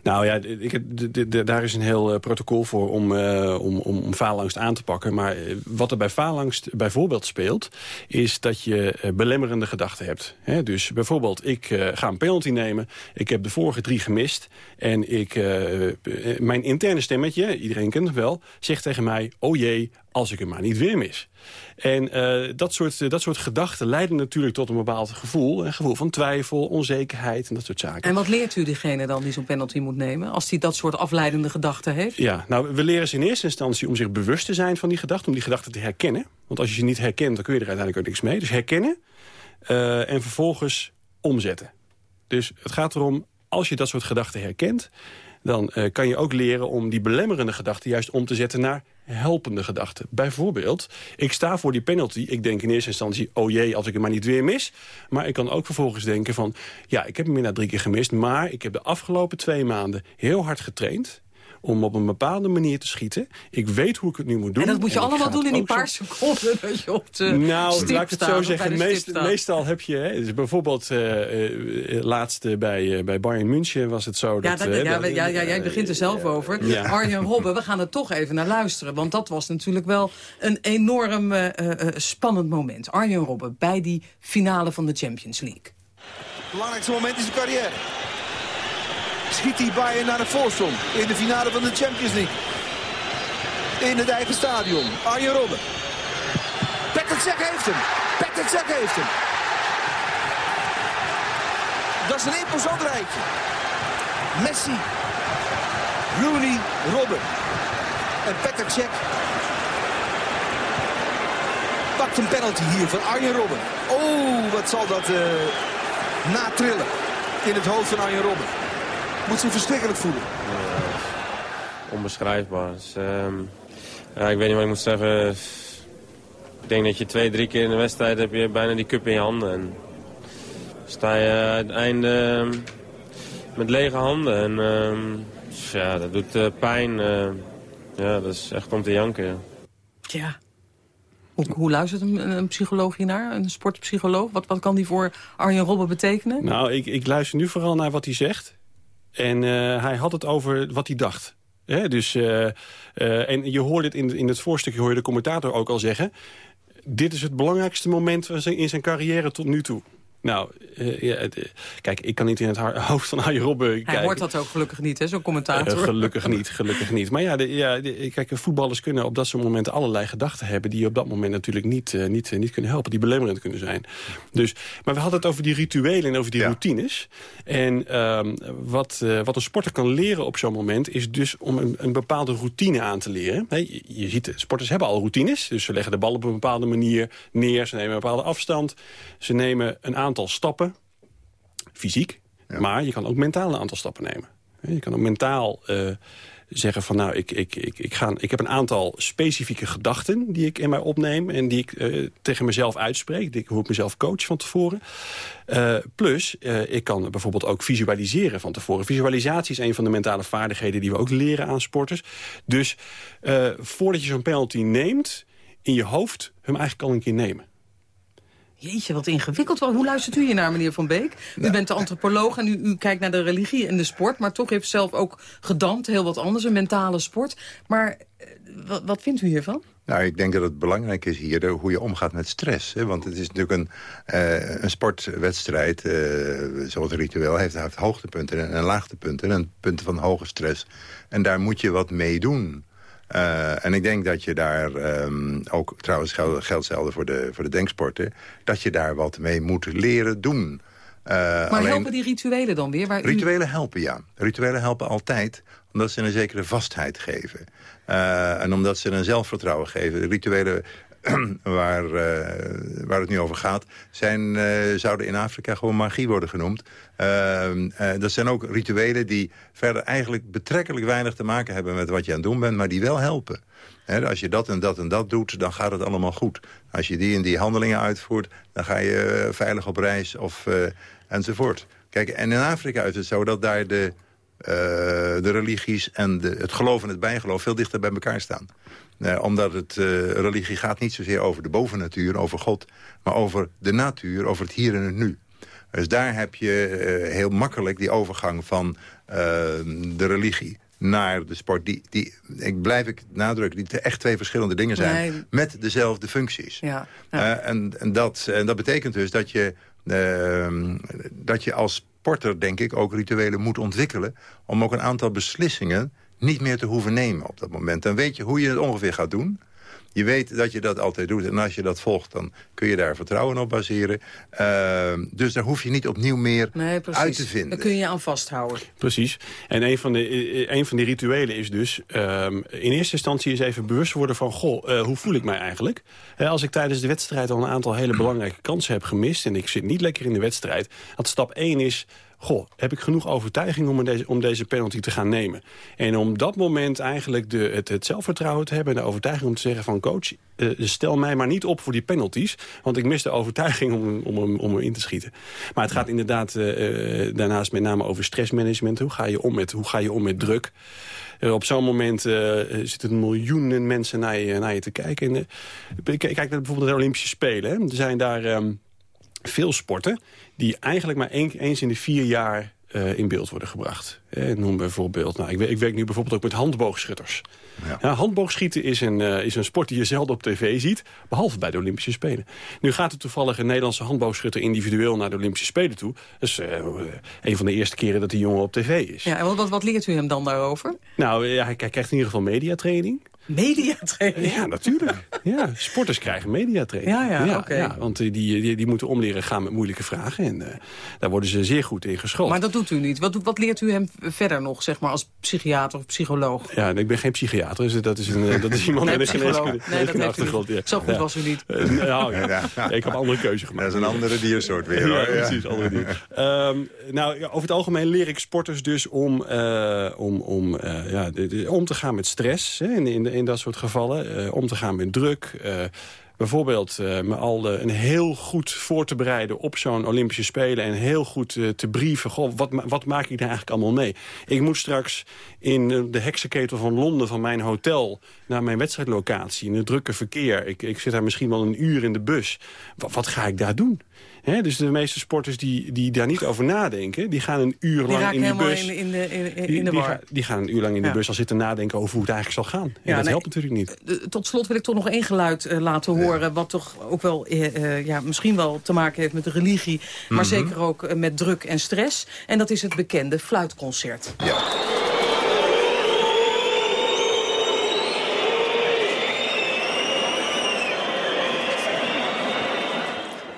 Nou ja, ik, daar is een heel uh, protocol voor om, om, om, om faalangst aan te pakken. Maar wat er bij faalangst bijvoorbeeld speelt... is dat je belemmerende gedachten hebt. He, dus bijvoorbeeld, ik ga een penalty nemen. Ik heb de vorige drie gemist... En ik, uh, mijn interne stemmetje, iedereen kent het wel, zegt tegen mij... oh jee, als ik hem maar niet weer mis. En uh, dat, soort, dat soort gedachten leiden natuurlijk tot een bepaald gevoel. Een gevoel van twijfel, onzekerheid en dat soort zaken. En wat leert u diegene dan die zo'n penalty moet nemen... als hij dat soort afleidende gedachten heeft? Ja, nou, we leren ze in eerste instantie om zich bewust te zijn van die gedachten... om die gedachten te herkennen. Want als je ze niet herkent, dan kun je er uiteindelijk ook niks mee. Dus herkennen en vervolgens omzetten. Dus het gaat erom als je dat soort gedachten herkent... dan uh, kan je ook leren om die belemmerende gedachten... juist om te zetten naar helpende gedachten. Bijvoorbeeld, ik sta voor die penalty. Ik denk in eerste instantie, oh jee, als ik hem maar niet weer mis. Maar ik kan ook vervolgens denken van... ja, ik heb hem inderdaad drie keer gemist... maar ik heb de afgelopen twee maanden heel hard getraind om op een bepaalde manier te schieten. Ik weet hoe ik het nu moet doen. En dat moet je allemaal doen in die paar seconden dat je op de Nou, laat ik het zo zeggen. meestal heb je, hè, dus bijvoorbeeld uh, uh, laatst bij, bij Bayern München was het zo. Dat, ja, dat, ja, ja, ja, jij begint er zelf over. Ja. Arjen Robben, we gaan er toch even naar luisteren. Want dat was natuurlijk wel een enorm spannend moment. Arjen Robben bij die finale van de Champions League. Het belangrijkste moment is de carrière schiet hij Bayern naar de voorsprong in de finale van de Champions League. In het eigen stadion. Arjen Robben. Petr Cech heeft hem. Petr Cech heeft hem. Dat is een imposant rijtje. Messi, Rooney, Robben. En Petr Cech pakt een penalty hier van Arjen Robben. Oh, wat zal dat uh, natrillen in het hoofd van Arjen Robben moet zich verschrikkelijk voelen. onbeschrijfbaar. Dus, ja, ik weet niet wat ik moet zeggen. Ik denk dat je twee, drie keer in de wedstrijd heb je bijna die cup in je handen. En sta je aan het einde ehm, met lege handen. En ehm, ja, dat doet uh, pijn. Uh, ja, dat is echt om te janken. Ja. Hoe, hoe, luistert een, een, psycholoog hiernaar, een sportpsycholoog? Wat, wat kan die voor Arjen Robben betekenen? Nou, ik, ik luister nu vooral naar wat hij zegt. En uh, hij had het over wat hij dacht. dus, uh, uh, en je hoort het in, in het voorstukje, hoor je de commentator ook al zeggen... dit is het belangrijkste moment in zijn carrière tot nu toe. Nou, uh, ja, uh, kijk, ik kan niet in het hoofd van Arjen Robben Hij kijken. hoort dat ook gelukkig niet, hè, zo'n commentator. Uh, gelukkig niet, gelukkig niet. Maar ja, de, ja de, kijk, voetballers kunnen op dat soort momenten allerlei gedachten hebben... die op dat moment natuurlijk niet, niet, niet kunnen helpen, die belemmerend kunnen zijn. Dus, maar we hadden het over die rituelen en over die ja. routines. En ehm, wat, wat een sporter kan leren op zo'n moment... is dus om een, een bepaalde routine aan te leren. He, je, je ziet, sporters hebben al routines. Dus ze leggen de bal op een bepaalde manier neer. Ze nemen een bepaalde afstand. Ze nemen een aantal aantal stappen, fysiek. Ja. Maar je kan ook mentaal een aantal stappen nemen. Je kan ook mentaal uh, zeggen van nou, ik, ik, ik, ik, ga, ik heb een aantal specifieke gedachten die ik in mij opneem... en die ik uh, tegen mezelf uitspreek, die ik, hoe ik mezelf coach van tevoren. Uh, plus, ik kan bijvoorbeeld ook visualiseren van tevoren. Visualisatie is een van de mentale vaardigheden die we ook leren aan sporters. Dus voordat je zo'n penalty neemt, in je hoofd hem eigenlijk al een keer nemen. Jeetje, wat ingewikkeld. Hoe luistert u hier naar, meneer Van Beek? U bent de antropoloog en u, u, kijkt naar de religie en de sport... maar toch heeft zelf ook gedampt, heel wat anders, een mentale sport. Maar eh, wat, wat vindt u hiervan? Nou, ik denk dat het belangrijk is hier de, hoe je omgaat met stress. Hè? Want het is natuurlijk een, uh, een sportwedstrijd, uh, zoals ritueel, heeft, heeft hoogtepunten en, en laagtepunten. En punten van hoge stress. En daar moet je wat mee doen. Uh, en ik denk dat je daar um, ook, trouwens geldt hetzelfde voor de, voor de denksporten... dat je daar wat mee moet leren doen. maar alleen, helpen die rituelen dan weer? Waar u... Rituelen helpen, ja. Rituelen helpen altijd omdat ze een zekere vastheid geven. Uh, en omdat ze een zelfvertrouwen geven. Rituelen waar, uh, waar het nu over gaat... Zijn, uh, zouden in Afrika gewoon magie worden genoemd. dat zijn ook rituelen die verder eigenlijk betrekkelijk weinig te maken hebben... met wat je aan het doen bent, maar die wel helpen. He, als je dat en dat en dat doet, dan gaat het allemaal goed. Als je die en die handelingen uitvoert, dan ga je veilig op reis of, enzovoort. Kijk, en in Afrika is het zo dat daar de de religies en de, het geloof en het bijgeloof veel dichter bij elkaar staan. Uh, omdat het uh, religie gaat niet zozeer over de bovennatuur, over God... maar over de natuur, over het hier en het nu. Dus daar heb je heel makkelijk die overgang van de religie naar de sport. Die, die, ik blijf ik nadrukken, die echt twee verschillende dingen zijn... Nee. met dezelfde functies. Ja, ja. en, en, dat, en dat betekent dus dat je, dat je als sporter, denk ik, ook rituelen moet ontwikkelen... om ook een aantal beslissingen niet meer te hoeven nemen op dat moment. Dan weet je hoe je het ongeveer gaat doen. Je weet dat je dat altijd doet. En als je dat volgt, dan kun je daar vertrouwen op baseren. Uh, dus daar hoef je niet opnieuw meer nee, uit te vinden. Daar kun je je aan vasthouden. Precies. En een van, de, een van die rituelen is dus... Um, in eerste instantie eens even bewust worden van... goh, uh, hoe voel ik mij eigenlijk? Uh, als ik tijdens de wedstrijd al een aantal hele belangrijke kansen heb gemist... en ik zit niet lekker in de wedstrijd... dat stap 1 is goh, heb ik genoeg overtuiging om deze, om deze penalty te gaan nemen? En om dat moment eigenlijk de, het, het zelfvertrouwen te hebben... en de overtuiging om te zeggen van coach, uh, stel mij maar niet op voor die penalties... want ik mis de overtuiging om, om, om, in te schieten. Maar het gaat inderdaad uh, daarnaast met name over stressmanagement. Hoe ga je om met, hoe ga je om met druk? Uh, op zo'n moment zitten miljoenen mensen naar je, naar je te kijken. En, kijk naar bijvoorbeeld de Olympische Spelen. Hè. Er zijn daar um, veel sporten die eigenlijk maar een, eens in de vier jaar uh, in beeld worden gebracht. Eh, noem bijvoorbeeld, nou, ik, ik, werk nu bijvoorbeeld ook met handboogschutters. Ja. Ja, handboogschieten is een, uh, is een sport die je zelden op tv ziet, behalve bij de Olympische Spelen. Nu gaat er toevallig een Nederlandse handboogschutter individueel naar de Olympische Spelen toe. Dat is uh, een van de eerste keren dat die jongen op tv is. Ja, en wat, wat leert u hem dan daarover? Nou, ja, hij krijgt in ieder geval mediatraining. Mediatraining? Ja, natuurlijk. Ja, sporters krijgen mediatraining. Ja, ja, ja oké. Okay. Ja, want die, die, die moeten omleren gaan met moeilijke vragen. En uh, daar worden ze zeer goed in geschoold. Maar dat doet u niet. Wat, wat leert u hem verder nog, zeg maar, als psychiater of psycholoog? Ja, ik ben geen psychiater. Dus dat is, een, dat is iemand nee, met een geneeskunde nee, dat achtergrond. Ja. Zo goed ja. was u niet. Uh, nou, ja, ja. Ik heb een andere keuze gemaakt. Dat is een andere diersoort weer. Ja, precies. Andere dier. um, nou, over het algemeen leer ik sporters dus om, uh, om, om, uh, ja, de, de, om te gaan met stress. Hè, in, in, in dat soort gevallen. Uh, om te gaan met druk. Uh, bijvoorbeeld uh, me al een heel goed voor te bereiden op zo'n Olympische Spelen... en heel goed te brieven, goh, wat, wat maak ik daar eigenlijk allemaal mee? Ik moet straks in de heksenketel van Londen van mijn hotel... naar mijn wedstrijdlocatie, in het drukke verkeer. Ik, ik zit daar misschien wel een uur in de bus. Wat ga ik daar doen? He, dus de meeste sporters die, die daar niet over nadenken... die gaan een uur die lang in die bus... In, in de, in, in die, de die, ga, die, gaan een uur lang in de ja. bus al zitten nadenken... over hoe het eigenlijk zal gaan. En ja, dat nee, helpt natuurlijk niet. Tot slot wil ik toch nog één geluid uh, laten horen... Ja. wat toch ook wel uh, uh, ja, misschien wel te maken heeft met de religie... maar mm -hmm. zeker ook met druk en stress. En dat is het bekende fluitconcert. Ja.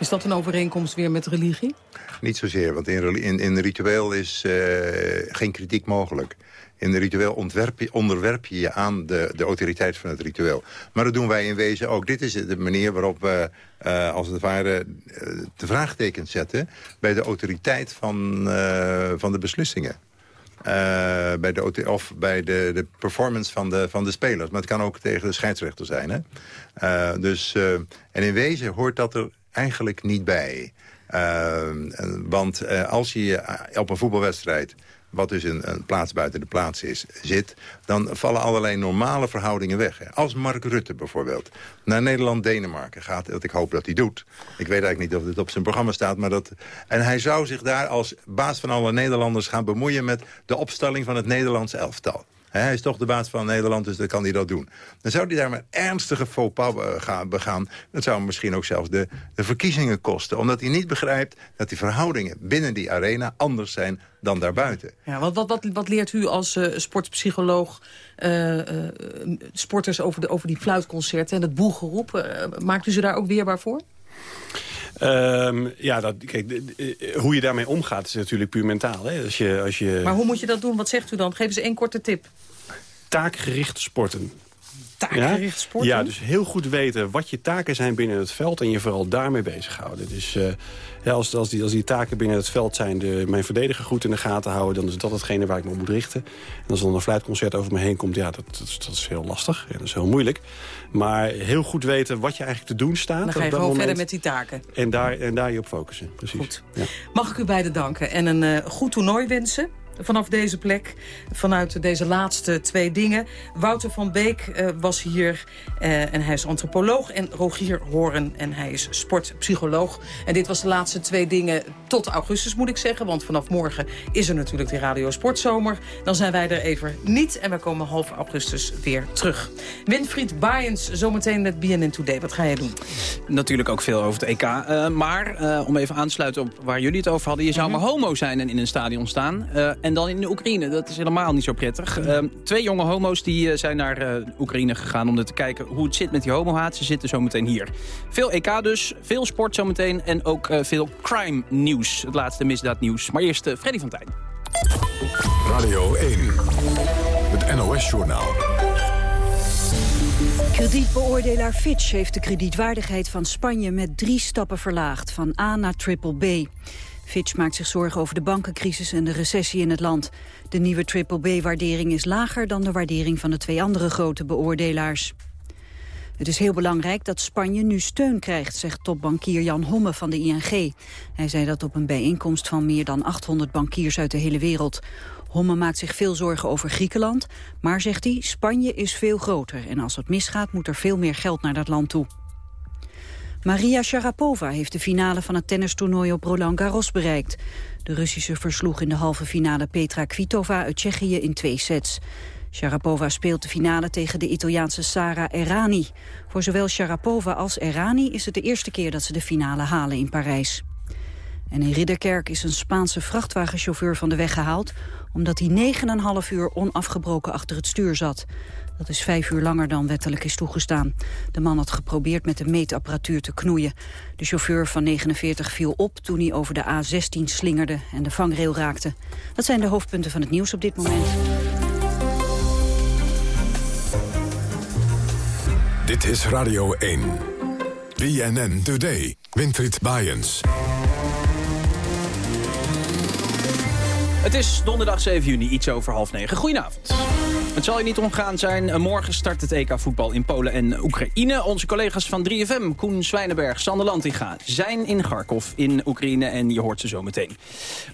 Is dat een overeenkomst weer met religie? Niet zozeer, want in, in, in ritueel is uh, geen kritiek mogelijk. In de ritueel onderwerp je je aan de, de autoriteit van het ritueel. Maar dat doen wij in wezen ook. Dit is de manier waarop we, uh, als het ware, uh, de vraagtekens zetten... bij de autoriteit van, van de beslissingen. Bij de, of bij de, de performance van de, van de spelers. Maar het kan ook tegen de scheidsrechter zijn. Hè? Dus, en in wezen hoort dat er eigenlijk niet bij. Uh, want uh, als je op een voetbalwedstrijd wat dus een, een, plaats buiten de plaats is, zit... dan vallen allerlei normale verhoudingen weg. Als Mark Rutte bijvoorbeeld naar Nederland-Denemarken gaat... wat ik hoop dat hij doet. Ik weet eigenlijk niet of dit op zijn programma staat. Maar dat, en hij zou zich daar als baas van alle Nederlanders gaan bemoeien... met de opstelling van het Nederlands elftal. Hij is toch de baas van Nederland, dus dan kan hij dat doen. Dan zou hij daar maar ernstige faux pas begaan. Dat zou misschien ook zelfs de, de verkiezingen kosten. Omdat hij niet begrijpt dat die verhoudingen binnen die arena anders zijn dan daarbuiten. Ja, wat, wat, wat, leert u als uh, sportpsycholoog uh, sporters over, de, over die fluitconcerten en het boelgeroep? maakt u ze daar ook weerbaar voor? Ehm, ja, dat, kijk, hoe je daarmee omgaat is natuurlijk puur mentaal. Hè? Als je, als je... Maar hoe moet je dat doen? Wat zegt u dan? Geef eens één korte tip. Taakgericht sporten. Taakgericht sporten? Ja, dus heel goed weten wat je taken zijn binnen het veld... en je vooral daarmee bezighouden. Dus uh, ja, als, als, die, als die taken binnen het veld zijn... De, mijn verdediger goed in de gaten houden... dan is dat hetgene waar ik me op moet richten. En als er dan een fluitconcert over me heen komt... ja, dat, dat, dat is heel lastig. Ja, dat is heel moeilijk. Maar heel goed weten wat je eigenlijk te doen staat. Dan ga je gewoon verder met die taken. En daar, en daar je op focussen, precies. Goed. Ja. Mag ik u beiden danken en een uh, goed toernooi wensen vanaf deze plek. Vanuit deze laatste twee dingen. Wouter van Beek uh, was hier uh, en hij is antropoloog. En Rogier Horen en hij is sportpsycholoog. En dit was de laatste twee dingen tot augustus moet ik zeggen. Want vanaf morgen is er natuurlijk de Radio Sportzomer. Dan zijn wij er even niet. En we komen half augustus weer terug. Winfried Baaiens, zometeen met BNN Today. Wat ga je doen? Natuurlijk ook veel over het EK. Uh, maar om even aan te sluiten op waar jullie het over hadden. Je zou mm -hmm. maar homo zijn en in een stadion staan. en dan in de Oekraïne. Dat is helemaal niet zo prettig. Uh, twee jonge homo's die, uh, zijn naar uh, Oekraïne gegaan om te kijken hoe het zit met die homohaat. Ze zitten zometeen hier. Veel EK dus, veel sport zometeen en ook veel crime nieuws. Het laatste misdaadnieuws. Maar eerst Freddy van Tijn. Radio 1, het NOS-journaal. Kredietbeoordelaar Fitch heeft de kredietwaardigheid van Spanje met drie stappen verlaagd, van A naar triple B. Fitch maakt zich zorgen over de bankencrisis en de recessie in het land. De nieuwe triple B-waardering is lager dan de waardering van de twee andere grote beoordelaars. Het is heel belangrijk dat Spanje nu steun krijgt, zegt topbankier Jan Homme van de ING. Hij zei dat op een bijeenkomst van meer dan 800 bankiers uit de hele wereld. Homme maakt zich veel zorgen over Griekenland, maar zegt hij, Spanje is veel groter en als het misgaat moet er veel meer geld naar dat land toe. Maria Sharapova heeft de finale van het tennistoernooi op Roland Garros bereikt. De Russische versloeg in de halve finale Petra Kvitova uit Tsjechië in twee sets. Sharapova speelt de finale tegen de Italiaanse Sara Errani. Voor zowel Sharapova als Errani is het de eerste keer dat ze de finale halen in Parijs. En in Ridderkerk is een Spaanse vrachtwagenchauffeur van de weg gehaald... omdat hij 9,5 uur onafgebroken achter het stuur zat. Dat is vijf uur langer dan wettelijk is toegestaan. De man had geprobeerd met de meetapparatuur te knoeien. De chauffeur van 49 viel op toen hij over de A16 slingerde en de vangrail raakte. Dat zijn de hoofdpunten van het nieuws op dit moment. Dit is Radio 1. BNN Today. Winfried Baaiens. Het is donderdag 7 juni, iets over half negen. Goedenavond. Het zal je niet omgaan zijn. Morgen start het EK voetbal in Polen en Oekraïne. Onze collega's van 3FM, Koen Zwijnenberg, Sander Lantinga... zijn in Kharkov in Oekraïne en je hoort ze zo meteen.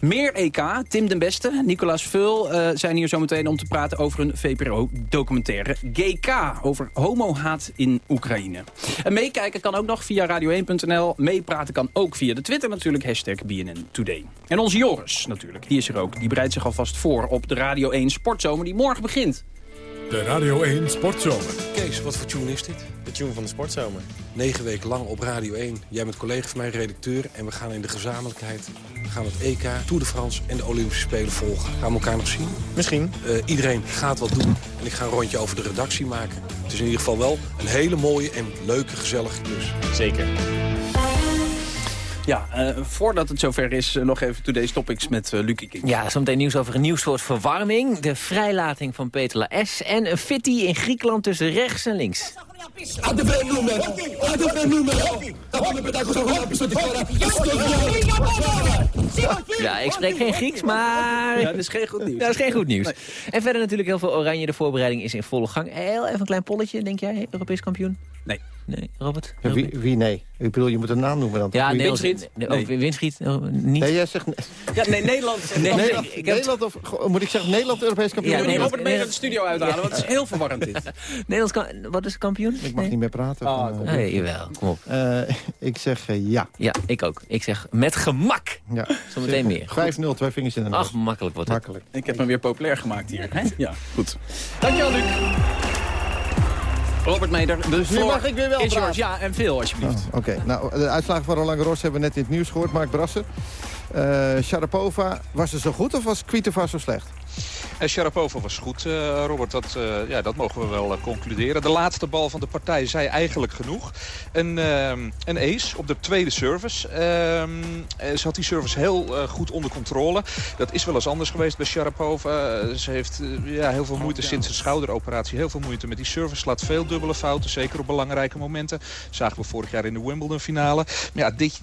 Meer EK, Tim den Beste, Nicolaas Vul uh, zijn hier zo meteen om te praten... over een VPRO-documentaire GK over homohaat in Oekraïne. En meekijken kan ook nog via radio1.nl. Meepraten kan ook via de Twitter natuurlijk, hashtag BNN Today. En onze Joris natuurlijk, die is er ook. Die bereidt zich alvast voor op de Radio 1 Sportzomer die morgen begint. De Radio 1 Sportzomer. Kees, wat voor tune is dit? De tune van de Sportzomer. Negen weken lang op Radio 1. Jij bent collega van mij, redacteur. En we gaan in de gezamenlijkheid we gaan het EK, Tour de France en de Olympische Spelen volgen. Gaan we elkaar nog zien? Misschien. Uh, iedereen gaat wat doen. En ik ga een rondje over de redactie maken. Het is in ieder geval wel een hele mooie en leuke, gezellige klus. Zeker. Ja, uh, voordat het zover is, uh, nog even Today's Topics met uh, Lucie King. Ja, zometeen nieuws over een nieuw soort verwarming. De vrijlating van Peter Laes. En een fitty in Griekenland tussen rechts en links. Ja, ik spreek geen Grieks, maar... Ja, dat is geen goed nieuws. Dat is geen goed nieuws. Nee. En verder natuurlijk heel veel oranje. De voorbereiding is in volle gang. Heel even een klein polletje, denk jij, Europees kampioen? Nee. Nee, Robert? Ja, wie, wie, nee? Ik bedoel, je moet een naam noemen dan. Ja, Wie, Windschiet. Nee. Oh, Windschiet, oh, niet. Nee, jij zegt... Ja, nee, Nederland. Nee, Nederland, ik, ik Nederland of, moet ik zeggen Nederland Europees kampioen? Ja, nee, Robert mee uit de studio uithalen, want het is heel verwarrend dit. Nederlands, wat is kampioen? Ik mag nee. niet meer praten. Oh, van, uh, hey, jawel, kom op. Uh, ik zeg uh, ja. Ja, ik ook. Ik zeg met gemak. Ja. Zometeen meer. 5-0, twee vingers in de neus. Ach, makkelijk wordt het. Makkelijk. Ik heb hem weer populair gemaakt hier. Hè? Ja, goed. Dankjewel, Luc. Robert Meder. Dus nu mag ik weer wel praten. Ja, en veel alsjeblieft. Oh, Oké, okay. nou, de uitslagen van Roland Garros hebben we net in het nieuws gehoord. Mark Brasser. Uh, Sharapova, was ze zo goed of was Kvitova zo slecht? En Sharapova was goed, uh, Robert. Dat, uh, ja, dat mogen we wel uh, concluderen. De laatste bal van de partij zei eigenlijk genoeg. Een, een ace op de tweede service. Ehm, ze had die service heel goed onder controle. Dat is wel eens anders geweest bij Sharapova. ze heeft ja, heel veel moeite sinds de schouderoperatie. Heel veel moeite met die service. Slaat veel dubbele fouten, zeker op belangrijke momenten. Zagen we vorig jaar in de Wimbledon finale. Maar ja, dit,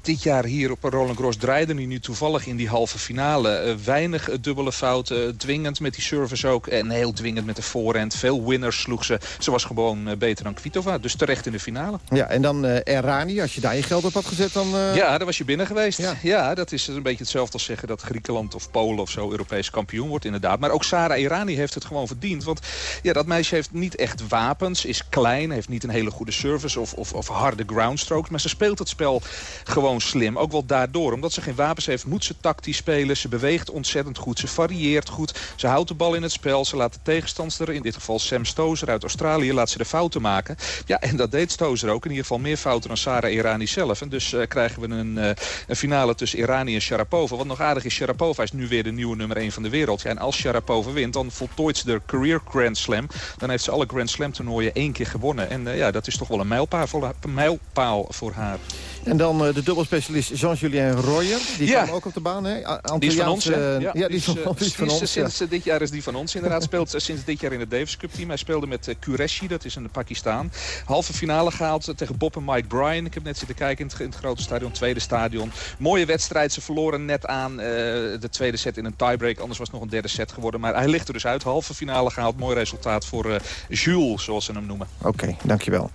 dit, jaar hier op Roland Garros draaide nu toevallig in die halve finale. weinig dubbele fouten dwingend met die service ook. En heel dwingend met de voorhand. Veel winners sloeg ze. Ze was gewoon uh, beter dan Kvitova. Dus terecht in de finale. Ja, en dan uh, Errani. Als je daar je geld op had gezet, dan... Ja, daar was je binnen geweest. Ja. ja. dat is een beetje hetzelfde als zeggen dat Griekenland of Polen of zo Europees kampioen wordt inderdaad. Maar ook Sarah Errani heeft het gewoon verdiend. Want ja, dat meisje heeft niet echt wapens. Is klein, heeft niet een hele goede service of, of, of harde groundstrokes. Maar ze speelt het spel gewoon slim. Ook wel daardoor. Omdat ze geen wapens heeft, moet ze tactisch spelen. Ze beweegt ontzettend goed. Ze varieert goed. Ze houdt de bal in het spel. Ze laat de tegenstander, in dit geval Sam Stozer uit Australië, laat ze de fouten maken. Ja, en dat deed Stozer ook. In ieder geval meer fouten dan Sarah Irani zelf. En dus uh, krijgen we een, een, finale tussen Irani en Sharapova. Wat nog aardig is, Sharapova is nu weer de nieuwe nummer 1 van de wereld. En als Sharapova wint, dan voltooit ze de career Grand Slam. Dan heeft ze alle Grand Slam toernooien één keer gewonnen. En uh, ja, dat is toch wel een mijlpaal mijlpaal voor haar. En dan de dubbelspecialist Jean-Julien Royer. Die ja. kwam ook op de baan, hè? Die is van ons, ja. ja, die is van, die is van ons. Sinds dit jaar is die van ons inderdaad. Speelt sinds dit jaar in het Davis Cup team. Hij speelde met uh, Qureshi, dat is een Pakistan. Halve finale gehaald tegen Bob en Mike Bryan. Ik heb net zitten kijken in het, in het grote stadion, tweede stadion. Mooie wedstrijd. Ze verloren net aan uh, de tweede set in een tiebreak. Anders was het nog een derde set geworden. Maar hij ligt er dus uit. Halve finale gehaald. Mooi resultaat voor uh, Jules, zoals ze hem noemen. Oké, okay, dankjewel.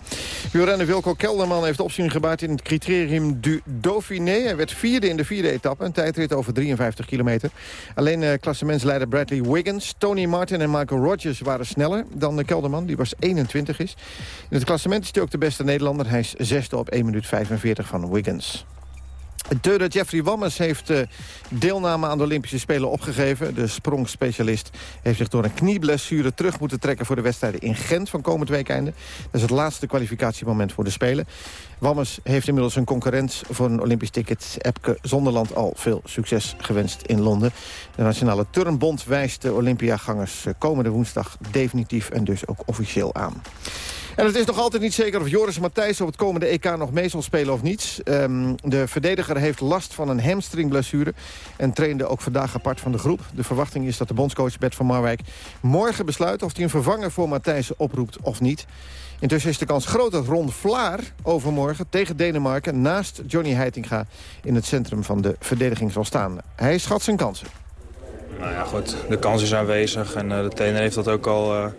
Wielrenner Wilco Kelderman heeft opzien gebaard in het criterium du Dauphiné. Hij werd vierde in de vierde etappe. Een tijdrit over 53 kilometer. Alleen uh, klassementsleider Bradley Wiggins, Tony Martin en Michael Rogers waren sneller dan de Kelderman, die was 21 is. In het klassement is hij ook de beste Nederlander. Hij is zesde op 1 minuut 45 van Wiggins. De Jeffrey Wammes heeft uh, deelname aan de Olympische Spelen opgegeven. De sprongspecialist heeft zich door een knieblessure terug moeten trekken... voor de wedstrijden in Gent van komend weekende. Dat is het laatste kwalificatiemoment voor de Spelen. Wammes heeft inmiddels een concurrent voor een Olympisch ticket. Epke Zonderland al veel succes gewenst in Londen. De Nationale Turnbond wijst de Olympiagangers komende woensdag definitief en dus ook officieel aan. En het is nog altijd niet zeker of Joris Matthijs op het komende EK nog mee zal spelen of niet. Um, de verdediger heeft last van een hamstringblessure en trainde ook vandaag apart van de groep. De verwachting is dat de bondscoach Bert van Marwijk morgen besluit of hij een vervanger voor Matthijs oproept of niet. Intussen is de kans groot dat Ron Vlaar overmorgen tegen Denemarken... naast Johnny Heitinga in het centrum van de verdediging zal staan. Hij schat zijn kansen. Nou ja, goed. De kans is aanwezig en uh, de trainer heeft dat ook al...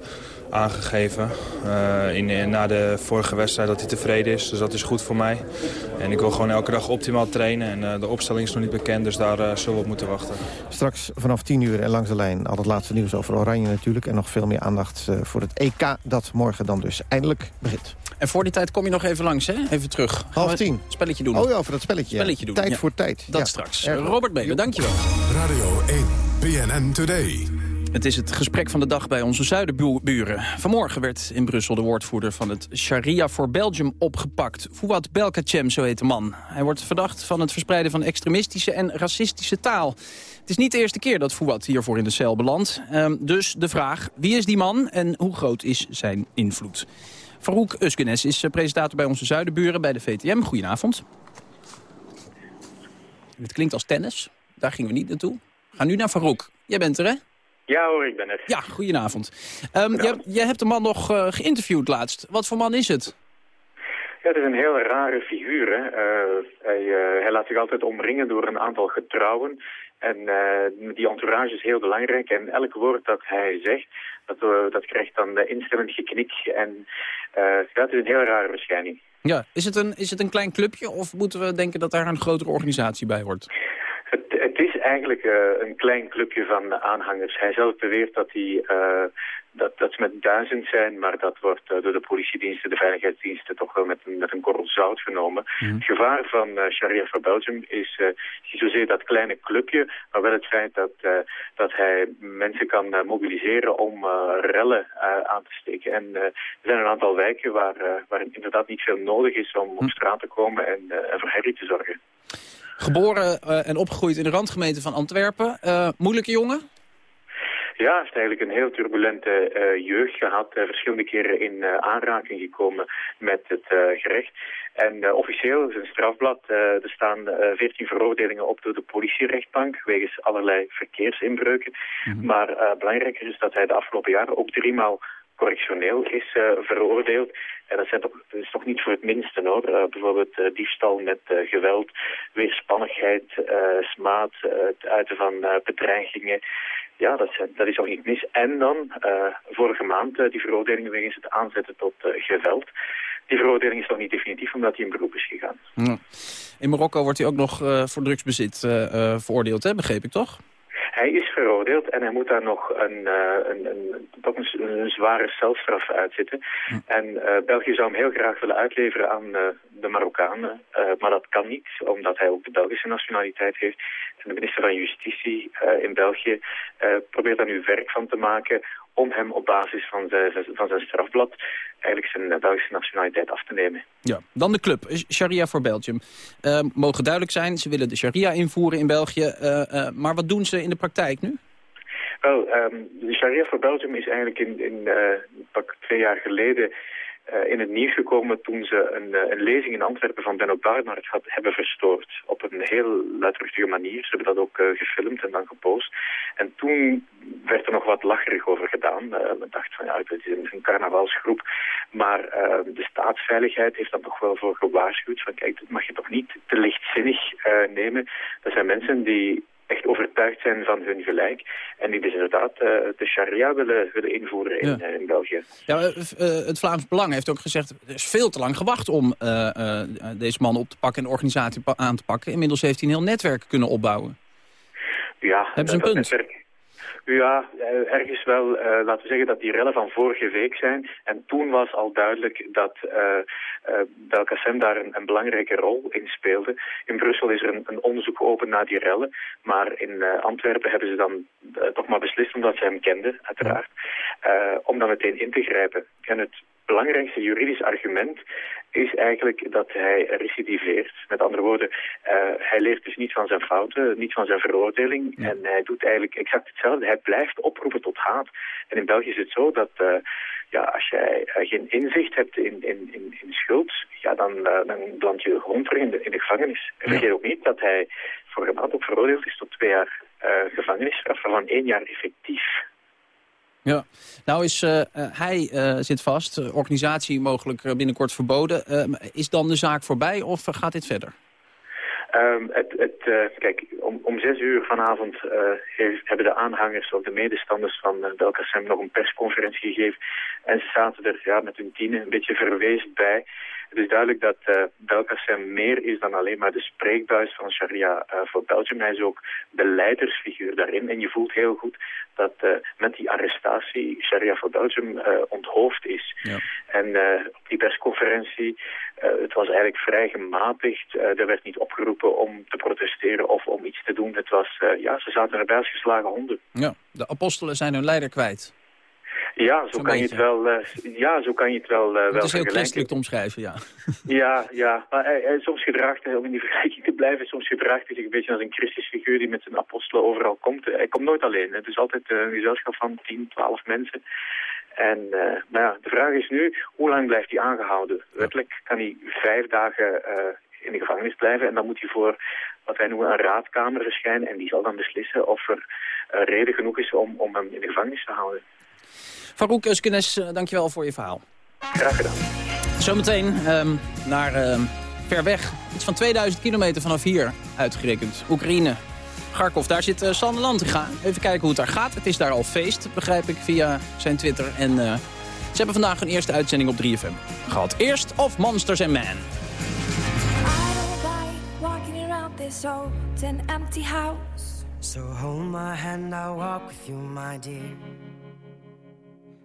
Aangegeven uh, in, na de vorige wedstrijd dat hij tevreden is. Dus dat is goed voor mij. En ik wil gewoon elke dag optimaal trainen. En uh, de opstelling is nog niet bekend, dus daar uh, zullen we op moeten wachten. Straks vanaf 10 uur en langs de lijn al het laatste nieuws over Oranje natuurlijk. En nog veel meer aandacht voor het EK dat morgen dan dus eindelijk begint. En voor die tijd kom je nog even langs, hè? Even terug. Half tien. Spelletje doen. Oh ja, voor dat spelletje. Spelletje doen. Tijd ja. voor tijd. Dat ja. straks. Robert Belen, dankjewel. Radio 1, BNN Today. Het is het gesprek van de dag bij onze zuidenburen. Vanmorgen werd in Brussel de woordvoerder van het Sharia voor Belgium opgepakt. Fouad Belkacem, zo heet de man. Hij wordt verdacht van het verspreiden van extremistische en racistische taal. Het is niet de eerste keer dat Fouad hiervoor in de cel belandt. Um, dus de vraag, wie is die man en hoe groot is zijn invloed? Farouk Uskenes is presentator bij onze zuidenburen bij de VTM. Goedenavond. Het klinkt als tennis. Daar gingen we niet naartoe. Ga nu naar Farouk. Jij bent er, hè? Ja hoor, ik ben er. Ja, goedenavond. Um, je, je, hebt de man nog uh, geïnterviewd laatst. Wat voor man is het? Ja, het is een heel rare figuur. Hè? Uh, hij, uh, hij, laat zich altijd omringen door een aantal getrouwen. En die entourage is heel belangrijk. En elk woord dat hij zegt, dat, dat krijgt dan instemmend geknik. En dat is een heel rare verschijning. Ja, is het, een, is het een klein clubje of moeten we denken dat daar een grotere organisatie bij hoort? Het, het is eigenlijk uh, een klein clubje van aanhangers. Hij zelf beweert dat, hij, uh, dat, dat ze met duizend zijn, maar dat wordt uh, door de politiediensten, de veiligheidsdiensten toch wel met een, met een korrel zout genomen. Mm. Het gevaar van Sharia for Belgium is niet zozeer dat kleine clubje, maar wel het feit dat, dat hij mensen kan mobiliseren om rellen aan te steken. En er zijn een aantal wijken waar, waar inderdaad niet veel nodig is om op straat te komen en, en voor herrie te zorgen. Geboren uh, en opgegroeid in de randgemeente van Antwerpen. Uh, moeilijke jongen? Ja, hij heeft eigenlijk een heel turbulente uh, jeugd gehad. Verschillende keren in aanraking gekomen met het gerecht. En officieel is een strafblad. er staan veertien veroordelingen op door de politierechtbank wegens allerlei verkeersinbreuken. Mm Maar belangrijker is dat hij de afgelopen jaren ook driemaal correctioneel is veroordeeld. En dat, toch, is toch niet voor het minste hoor. Uh, bijvoorbeeld uh, diefstal met uh, geweld, weerspannigheid, smaad, het uiten van bedreigingen. Ja, dat, dat is ook niet mis. En dan vorige maand die veroordeling wegens het aanzetten tot geweld. Die veroordeling is nog niet definitief omdat hij in beroep is gegaan. In Marokko wordt hij ook nog voor drugsbezit veroordeeld, hè? begreep ik toch? Is veroordeeld en hij moet daar nog een, uh, een, een, toch een, een, zware celstraf uitzitten. Hm. En uh, België zou hem heel graag willen uitleveren aan uh, de Marokkanen. maar dat kan niet, omdat hij ook de Belgische nationaliteit heeft. En de minister van Justitie in België probeert daar nu werk van te maken om hem op basis van zijn, van zijn strafblad eigenlijk zijn eh, Belgische nationaliteit af te nemen. Ja, dan de club, Sharia voor Belgium. Uh, mogen duidelijk zijn, ze willen de Sharia invoeren in België. Uh, uh, maar wat doen ze in de praktijk nu? Wel, um, de Sharia voor Belgium is eigenlijk in, in pak twee jaar geleden uh, in het nieuws gekomen toen ze een, uh, een lezing in Antwerpen van Benno Barnard had, hebben verstoord. Op een heel luidruchtige manier. Ze hebben dat ook uh, gefilmd en dan gepost. En toen werd er nog wat lacherig over gedaan. men dacht van ja, het is een, carnavalsgroep. Maar de staatsveiligheid heeft dan toch wel voor gewaarschuwd. Van kijk, dat mag je toch niet te lichtzinnig nemen. Dat zijn mensen die echt overtuigd zijn van hun gelijk. En die dus inderdaad uh, de sharia willen, willen invoeren in, uh, in België. Ja, uh, het Vlaams Belang heeft ook gezegd... er is veel te lang gewacht om deze man op te pakken en de organisatie aan te pakken. Inmiddels heeft hij een heel netwerk kunnen opbouwen. Ja, Hebben ze een punt? Netwerk, ja, eh, ergens wel, uh, laten we zeggen dat die rellen van vorige week zijn. En toen was al duidelijk dat uh, uh, Belkacem daar een, een, belangrijke rol in speelde. In Brussel is er een, een onderzoek geopend naar die rellen. Maar in Antwerpen hebben ze dan toch maar beslist, omdat ze hem kenden, uiteraard, om dan meteen in te grijpen. En het belangrijkste juridisch argument is eigenlijk dat hij recidiveert. Met andere woorden, uh, hij leert dus niet van zijn fouten, niet van zijn veroordeling. En hij doet eigenlijk exact hetzelfde. Hij blijft oproepen tot haat. En in België is het zo dat uh, ja, als jij uh, geen inzicht hebt in, in, in, in schuld, ja, dan, dan beland je gewoon terug in de, in de gevangenis. En vergeet ook niet dat hij vorige maand ook veroordeeld is tot twee jaar gevangenisstraf, van één jaar effectief. Ja, nou is uh, hij uh, zit vast, organisatie mogelijk binnenkort verboden. is dan de zaak voorbij of gaat dit verder? Um, het, het, kijk, om, om zes uur vanavond hebben de aanhangers of de medestanders van uh, Belkacem nog een persconferentie gegeven. En ze zaten er ja, met hun tienen een beetje verweest bij. Het is duidelijk dat uh, Belkacem meer is dan alleen maar de spreekbuis van Sharia uh, voor Belgium. Hij is ook de leidersfiguur daarin. En je voelt heel goed dat uh, met die arrestatie Sharia voor Belgium onthoofd is. Ja. En op die persconferentie, het was eigenlijk vrij gematigd. er werd niet opgeroepen om te protesteren of om iets te doen. Het was, ja, ze zaten erbij als geslagen honden. Ja, de apostelen zijn hun leider kwijt. Ja, zo kan, je het wel, uh, ja, zo kan je het wel uh, Het is heel christelijk te omschrijven, ja. ja, ja. Maar hij, hij, soms gedraagt hij, om in die vergelijking te blijven, soms gedraagt hij zich een beetje als een christelijke figuur die met zijn apostelen overal komt. Hij komt nooit alleen. Het is altijd een gezelschap van 10, 12 mensen. En uh, nou ja, de vraag is nu, hoe lang blijft hij aangehouden? Wettelijk kan hij vijf dagen in de gevangenis blijven en dan moet hij voor wat wij noemen een raadkamer verschijnen en die zal dan beslissen of er reden genoeg is om, om hem in de gevangenis te houden. Farouk Euskenes, uh, dankjewel voor je verhaal. Graag gedaan. Zometeen um, naar uh, ver weg. Iets van 2000 kilometer vanaf hier uitgerekend. Oekraïne. Kharkov, daar zit uh, Sander Lantinga. Even kijken hoe het daar gaat. Het is daar al feest, begrijp ik, via zijn Twitter. En uh, ze hebben vandaag een eerste uitzending op 3FM gehad. Eerst of Monsters and Man. this old and empty house. So hold my hand, I'll walk with you, my dear.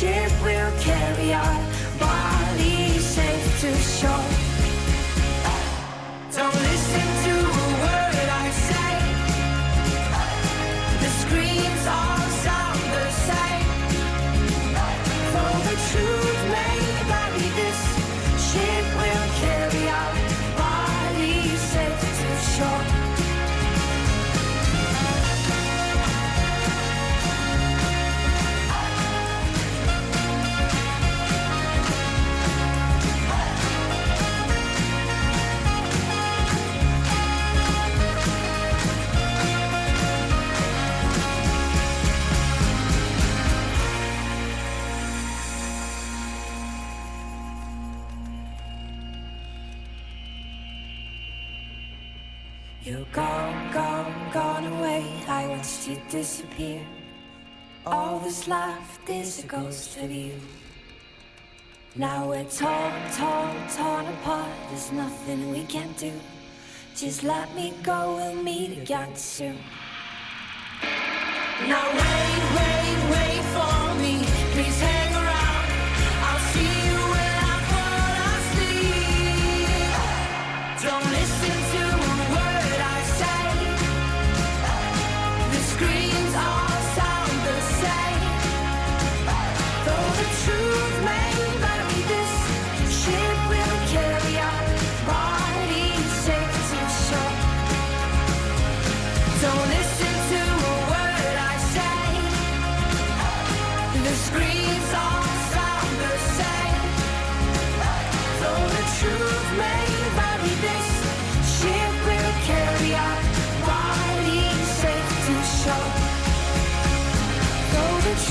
ship will carry our bodies safe to shore. Don't listen You disappear. All that's left is a ghost of you. Now we're torn, torn, torn apart. There's nothing we can do. Just let me go, we'll meet again soon. Now wait, wait, wait for me. Please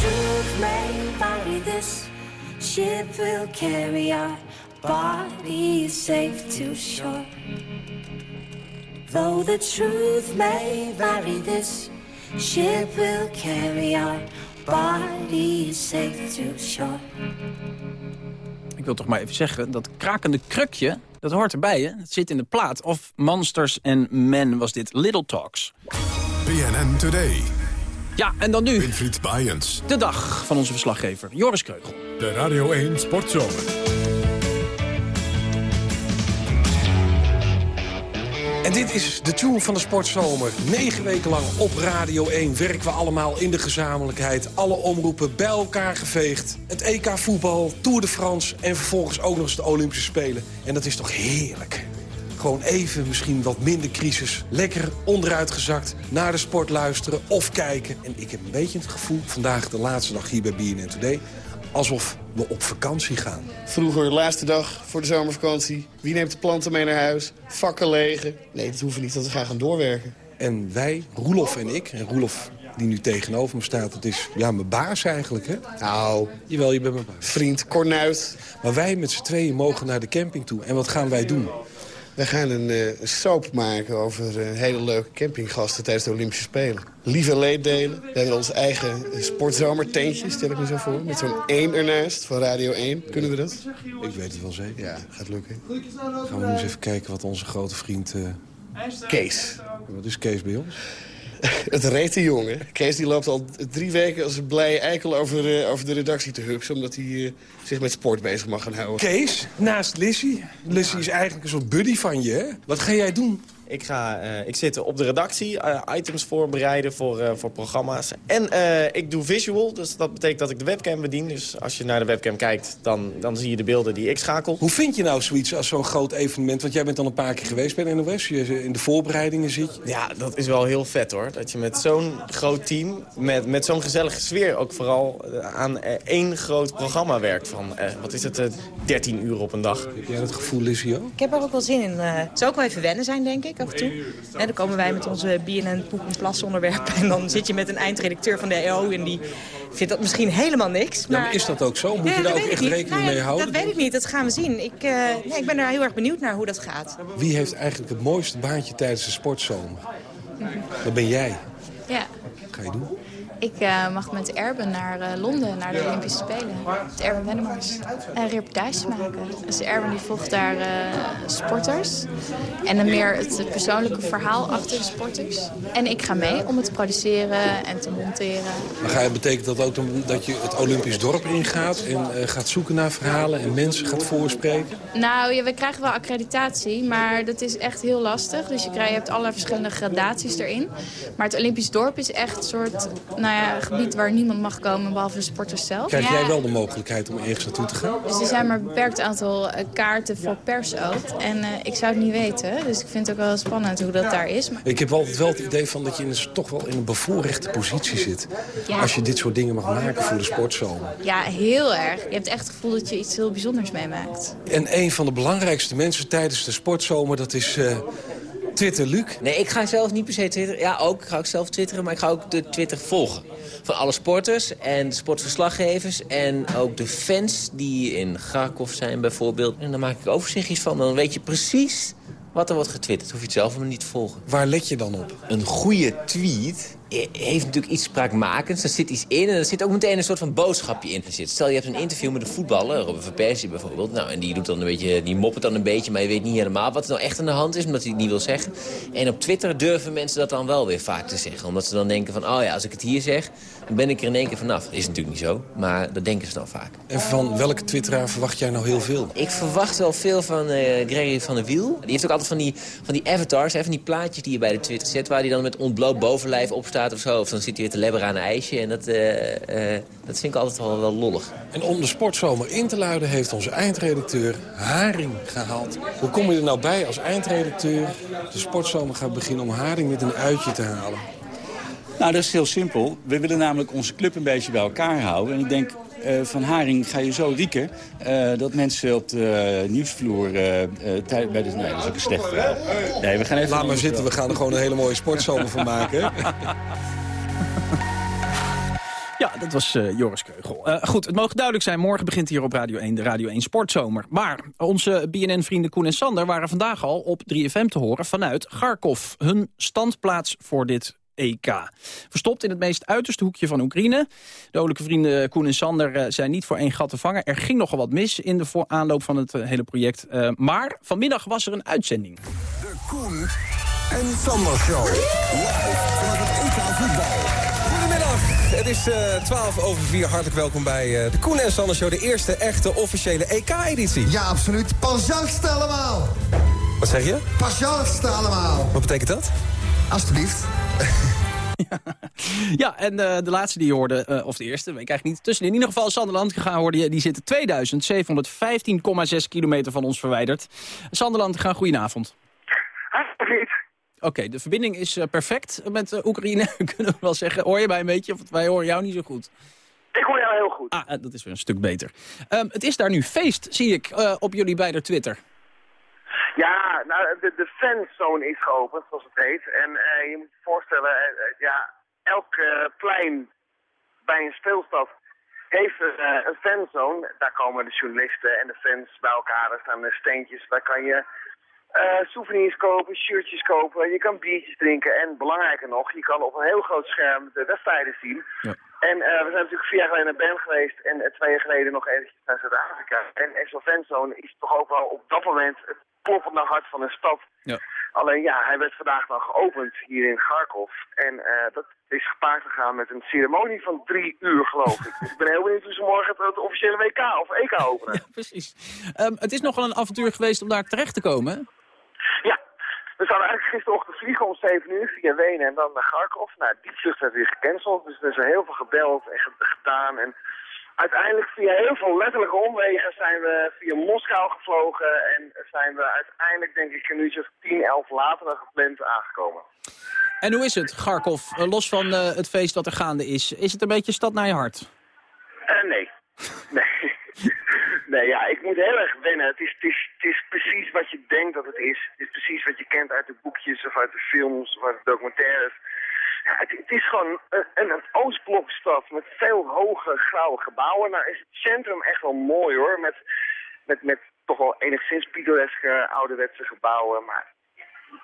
Though the truth may vary, this ship will carry our bodies safe to shore. Though the truth may vary, this ship will carry our bodies safe to shore. Ik wil toch maar even zeggen, dat krakende krukje, dat hoort erbij, hè? Het zit in de plaat. Of Monsters and Men was dit Little Talks. BNN Today. Ja, en dan nu... Winfried Bajens. De dag van onze verslaggever, Joris Kreugel. De Radio 1 Sportzomer. En dit is de tune van de sportzomer. Negen weken lang op Radio 1 werken we allemaal in de gezamenlijkheid. Alle omroepen bij elkaar geveegd. Het EK voetbal, Tour de France en vervolgens ook nog eens de Olympische Spelen. En dat is toch heerlijk. Gewoon even misschien wat minder crisis. Lekker onderuit gezakt, naar de sport luisteren of kijken. En ik heb een beetje het gevoel, vandaag de laatste dag hier bij BNN Today... alsof we op vakantie gaan. Vroeger, laatste dag voor de zomervakantie. Wie neemt de planten mee naar huis? Vakken legen. Nee, dat hoeven niet, dat we gaan gaan doorwerken. En wij, Roelof en ik, en Roelof die nu tegenover me staat, dat is ja, mijn baas eigenlijk, hè? Nou, Jawel, je bent mijn baas. vriend, Cornuit. Maar wij met z'n tweeën mogen naar de camping toe. En wat gaan wij doen? We gaan een eh, soap maken over eh, hele leuke campinggasten tijdens de Olympische Spelen. Lieve leed delen. We hebben ons eigen sportzomertentje, stel ik me zo voor. Met zo'n 1 ernaast van Radio 1. Kunnen we dat? Ik weet het wel zeker. Ja, gaat lukken. Gaan we nu eens even kijken wat onze grote vriend... eh, Kees. Wat is Kees bij ons? Het reet jongen. Kees die loopt al drie weken als een blije eikel over, eh, over de redactie te hupsen... omdat hij eh, zich met sport bezig mag gaan houden. Kees, naast Lissy. Lissy is eigenlijk een soort buddy van je? Wat ga jij doen? Ik, ga, eh, ik zit op de redactie, eh, items voorbereiden voor, eh, voor programma's. En eh, ik doe visual, dus dat betekent dat ik de webcam bedien. Dus als je naar de webcam kijkt, dan, dan zie je de beelden die ik schakel. Hoe vind je nou zoiets als zo'n groot evenement? Want jij bent al een paar keer geweest bij de NOS. Je in de voorbereidingen zit. Ja, dat is wel heel vet hoor. Dat je met zo'n groot team, met, met zo'n gezellige sfeer... ook vooral aan één groot programma werkt van, eh, wat is het, eh, 13 uur op een dag. Heb jij dat gevoel, Lissy ook? Ik heb er ook wel zin in. eh, het zou ook wel even wennen zijn, denk ik. Af en toe. En dan komen wij met onze BNN poep en plas onderwerp. En dan zit je met een eindredacteur van de EO en die vindt dat misschien helemaal niks. Maar, is dat ook zo? Moet Ja, je daar dat ook echt rekening Nou ja, mee houden? Dat weet ik niet, dat gaan we zien. Ik, eh, nee, ik ben er heel erg benieuwd naar hoe dat gaat. Wie heeft eigenlijk het mooiste baantje tijdens de sportzomer? Dat ben jij. Ja, Wat ga je doen? Ik eh, mag met Erben naar eh, Londen, naar de Olympische Spelen. Met Erben Wennemars. En reportages maken. Dus Erben die volgt daar eh, sporters. En dan meer het persoonlijke verhaal achter de sporters. En ik ga mee om het te produceren en te monteren. Maar ga je, betekent dat ook dat je het Olympisch dorp ingaat... en gaat zoeken naar verhalen en mensen gaat voorspreken? Nou, ja, we krijgen wel accreditatie, maar dat is echt heel lastig. Dus je, krijgt, je hebt allerlei verschillende gradaties erin. Maar het Olympisch dorp is echt een soort nou ja, gebied waar niemand mag komen, behalve de sporters zelf. Krijg Ja. jij wel de mogelijkheid om ergens naartoe te gaan? Dus er zijn maar een beperkt aantal eh, kaarten voor pers ook. En eh, ik zou het niet weten, dus ik vind het ook wel spannend hoe dat daar is. Maar Ik heb altijd wel het idee van dat je in een, toch wel in een bevoorrechte positie zit. Ja. Als je dit soort dingen mag maken voor de sportzomer. ja, heel erg. Je hebt echt het gevoel dat je iets heel bijzonders meemaakt. En een van de belangrijkste mensen tijdens de sportzomer, dat is eh, Twitter Luc. Nee, ik ga zelf niet per se twitteren. Ja, ook ga ik zelf twitteren, maar ik ga ook de Twitter volgen. Van alle sporters en de sportverslaggevers en ook de fans die in Garkov zijn bijvoorbeeld. En dan maak ik overzichtjes van. Dan weet je precies wat er wordt getwitterd. Hoef je het zelf maar niet te volgen. Waar let je dan op? Een goede tweet heeft natuurlijk iets spraakmakends. Er zit iets in en er zit ook meteen een soort van boodschapje in. Stel, je hebt een interview met een voetballer, Robin van Persie bijvoorbeeld. Nou, en die, doet dan een beetje, die moppert dan een beetje, maar je weet niet helemaal wat er nou echt aan de hand is. Omdat hij het niet wil zeggen. En op Twitter durven mensen dat dan wel weer vaak te zeggen. Omdat ze dan denken van, oh ja, als ik het hier zeg, ben ik er in één keer vanaf. Is natuurlijk niet zo, maar dat denken ze dan vaak. En van welke twitteraar verwacht jij nou heel veel? Ik verwacht wel veel van eh Gregory van der Wiel. Die heeft ook altijd van die, van die avatars, hè, van die plaatjes die je bij de Twitter zet... waar hij dan met ontbloot bovenlijf op staat of zo. Of dan zit hij weer te lebberen aan een ijsje. En dat, eh, eh, dat vind ik altijd wel, wel lollig. En om de sportzomer in te luiden heeft onze eindredacteur Haring gehaald. Hoe kom je er nou bij als eindredacteur de sportzomer gaat beginnen om Haring met een uitje te halen? Nou, dat is heel simpel. We willen namelijk onze club een beetje bij elkaar houden. En ik denk, eh, van Haring ga je zo rieken... eh, dat mensen op de eh, nieuwsvloer... tijd bij de, nee, dat is ook een slecht verhaal. Nee, we gaan even... Laat maar zitten, we gaan er gewoon een hele mooie sportzomer van maken. Ja, dat was eh, Joris Keugel. Eh, goed, het mogen duidelijk zijn, morgen begint hier op Radio 1 de Radio 1 Sportzomer. Maar onze BNN-vrienden Koen en Sander waren vandaag al op 3FM te horen vanuit Kharkov. Hun standplaats voor dit EK. Verstopt in het meest uiterste hoekje van Oekraïne. De olijke vrienden Koen en Sander eh, zijn niet voor één gat te vangen. Er ging nogal wat mis in de aanloop van het eh, hele project. Eh, maar vanmiddag was er een uitzending. Koen en Sander Show. Live vanuit het EK voetbal. Goedemiddag, het is eh 12 over 4. Hartelijk welkom bij de Koen en Sander Show. De eerste echte officiële EK-editie. Ja, absoluut. Pazarste allemaal. Wat zeg je? Pazarste allemaal. Wat betekent dat? Alsjeblieft. Ja, en eh, de laatste die je hoorde, eh, of de eerste, weet ik eigenlijk niet. Tussenin, in ieder geval Sander Landgegaan hoorde je, die zitten 2715,6 kilometer van ons verwijderd. Sander Landgegaan, goedenavond. Oké, de verbinding is eh, perfect met Oekraïne, kunnen we wel zeggen. Hoor je mij een beetje, of wij horen jou niet zo goed? Ik hoor jou heel goed. Ah, dat is weer een stuk beter. Ehm, het is daar nu feest, zie ik, op jullie beide Twitter. Ja, nou, de, de fanzone is geopend, zoals het heet. En eh, je moet je voorstellen, eh, eh, ja, elk plein bij een speelstad heeft een, een fanzone. Daar komen de journalisten en de fans bij elkaar. Er staan steentjes, daar kan je souvenirs kopen, shirtjes kopen. Je kan biertjes drinken en belangrijker nog, je kan op een heel groot scherm de wedstrijden zien. En eh, we zijn natuurlijk vier jaar geleden naar Bern geweest en twee jaar geleden nog eventjes naar Zuid-Afrika. En zo'n fanzone is toch ook wel op dat moment het kloppende hart van een stad. Ja. Alleen ja, hij werd vandaag dan geopend hier in Kharkov. En eh, dat is gepaard gegaan met een ceremonie van drie uur, geloof ik. Dus ik ben heel benieuwd hoe ze morgen het, officiële WK of EK openen. Precies. Ehm, het is nogal een avontuur geweest om daar terecht te komen, hè? Ja, we zouden eigenlijk gisterochtend vliegen om 7 uur via Wenen en dan naar Kharkov. Nou, die vlucht werd weer gecanceld, dus er is heel veel gebeld en ge- gedaan. En uiteindelijk via heel veel letterlijke omwegen zijn we via Moskou gevlogen. En zijn we uiteindelijk, denk ik, een uurtje of 10, 11 later dan gepland aangekomen. En hoe is het, Garkov, eh, los van eh, het feest dat er gaande is? Is het een beetje stad naar je hart? Eh, nee. Nee. Nee, ja, ik moet heel erg wennen. Het is, het, is, het is precies wat je denkt dat het is. Het is precies wat je kent uit de boekjes of uit de films of uit de documentaires. Ja, het, het is gewoon een, een, Oostblokstad met veel hoge grauwe gebouwen. Nou is het centrum echt wel mooi hoor, met, met, met toch wel enigszins pittoreske ouderwetse gebouwen. Maar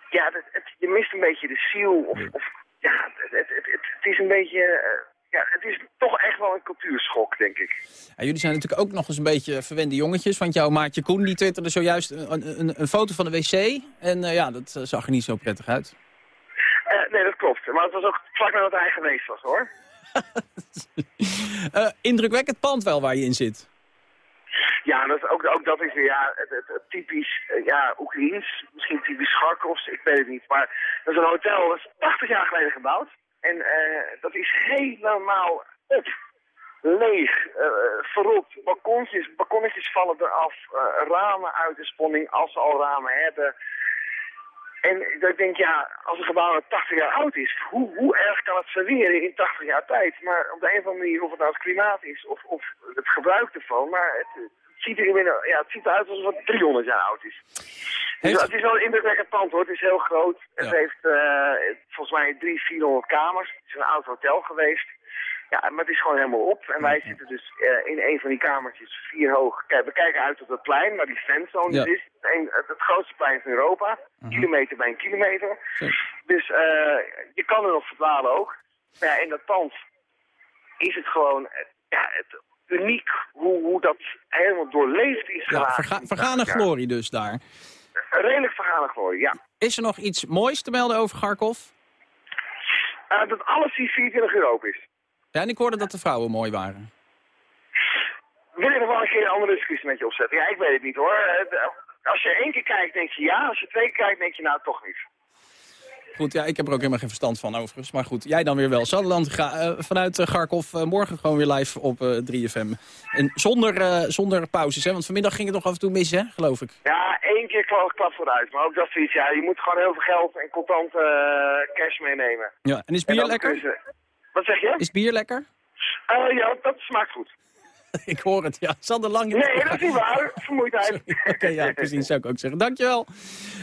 ja, het, het- je mist een beetje de ziel. Of, of ja, het, het, is een beetje... eh, ja, het is toch echt wel een cultuurschok, denk ik. Ja, jullie zijn natuurlijk ook nog eens een beetje verwende jongetjes. Want jouw maatje Koen die twitterde zojuist een, een, een foto van de wc. En eh, ja, dat eh, zag er niet zo prettig uit. Eh, nee, dat klopt. Maar het was ook vlak nadat hij geweest was, hoor. Eh, indrukwekkend pand wel waar je in zit. Ja, dat, ook, ook dat is weer ja, het, het- het typisch eh, ja, Oekraïens. Misschien typisch Kharkovs, ik weet het niet. Maar dat is een hotel, dat is 80 jaar geleden gebouwd. En dat is helemaal op. Leeg, eh, verrot, balkonnetjes, balkonnetjes vallen eraf, ramen uit de sponning als ze al ramen hebben. En ik denk, ja, als een gebouw nou 80 jaar oud is, hoe, hoe erg kan het verweren in 80 jaar tijd? Maar op de een of andere manier, of het nou het klimaat is of, of het gebruik ervan, maar het, het ziet er inmiddels- ja, het ziet eruit alsof het 300 jaar oud is. Dus het is wel een indrukwekkend pand hoor, het is heel groot. Het heeft eh, volgens mij 300, 400 kamers. Het is een oud hotel geweest. Ja, maar het is gewoon helemaal op. En wij zitten dus eh, in een van die kamertjes, vier hoog. Kijk, we kijken uit op het plein, waar die fanzone Ja. is. Een, het, grootste plein van Europa. Kilometer bij een kilometer. Dus eh, je kan er nog verdwalen ook. Maar ja, in dat pand is het gewoon eh, ja, het, uniek hoe, hoe dat helemaal doorleefd is Ja, geraakt. verga in vergane 80 jaar. glorie dus daar. Redelijk vergane glorie, ja. Is er nog iets moois te melden over Garkov? Dat alles hier 24 uur open is. Ja, en ik hoorde dat de vrouwen mooi waren. Wil je nog wel een keer een andere discussie met je opzetten? Ja, ik weet het niet hoor. Als je één keer kijkt, denk je ja. Als je twee keer kijkt, denk je nou toch niet. Goed, ja, ik heb er ook helemaal geen verstand van overigens. Maar goed, jij dan weer wel. Sutherland, ga eh, vanuit eh, Garkov eh, morgen gewoon weer live op eh 3FM. En zonder, zonder pauzes, hè? Want vanmiddag ging het nog af en toe mis, hè? Geloof ik. Ja, één keer klap, klap vooruit. Maar ook dat zoiets, ja, je moet gewoon heel veel geld en contant cash meenemen. Ja, en is bier lekker? Wat zeg je? Is bier lekker? Eh, ja, dat smaakt goed. ik hoor het, ja. Sander Lang. Nee, dat is niet waar. Vermoeidheid. Oké, ja, precies, zou ik ook zeggen. Dankjewel.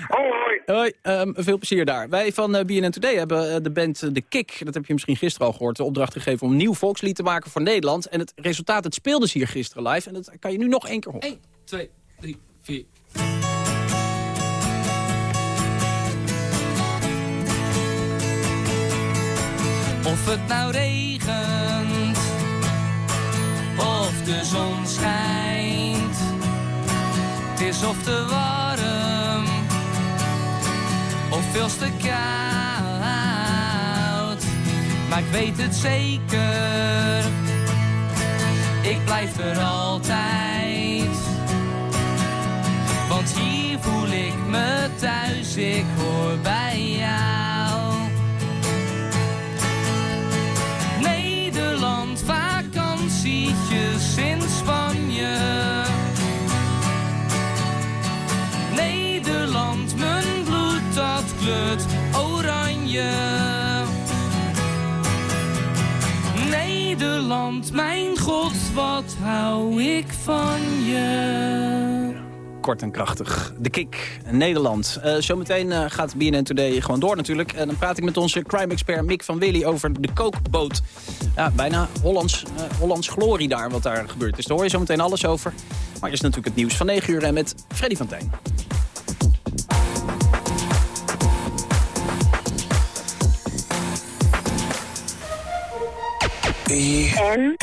Hoi. Hoi, ehm, veel plezier daar. Wij van BNN Today hebben eh, de band The Kick, dat heb je misschien gisteren al gehoord, de opdracht gegeven om een nieuw volkslied te maken voor Nederland. En het resultaat, het speelden ze hier gisteren live en dat kan je nu nog één keer horen. 1, 2, 3, 4. Of het nou regent of de zon schijnt. Het is of te warm of veel te koud. Maar ik weet het zeker, ik blijf er altijd. Want hier voel ik me thuis, ik hoor bij jou. Nederland, mijn god, wat hou ik van je. Kort en krachtig. De Kick, Nederland. Eh, zometeen eh, gaat BNN Today gewoon door natuurlijk. En dan praat ik met onze crime-expert Mick van Willy over de kookboot. Ja, bijna Hollands, eh, Hollands glorie daar, wat daar gebeurd is. Daar hoor je zometeen alles over. Maar is natuurlijk het nieuws van 9 uur en met Freddy van Tijn. En?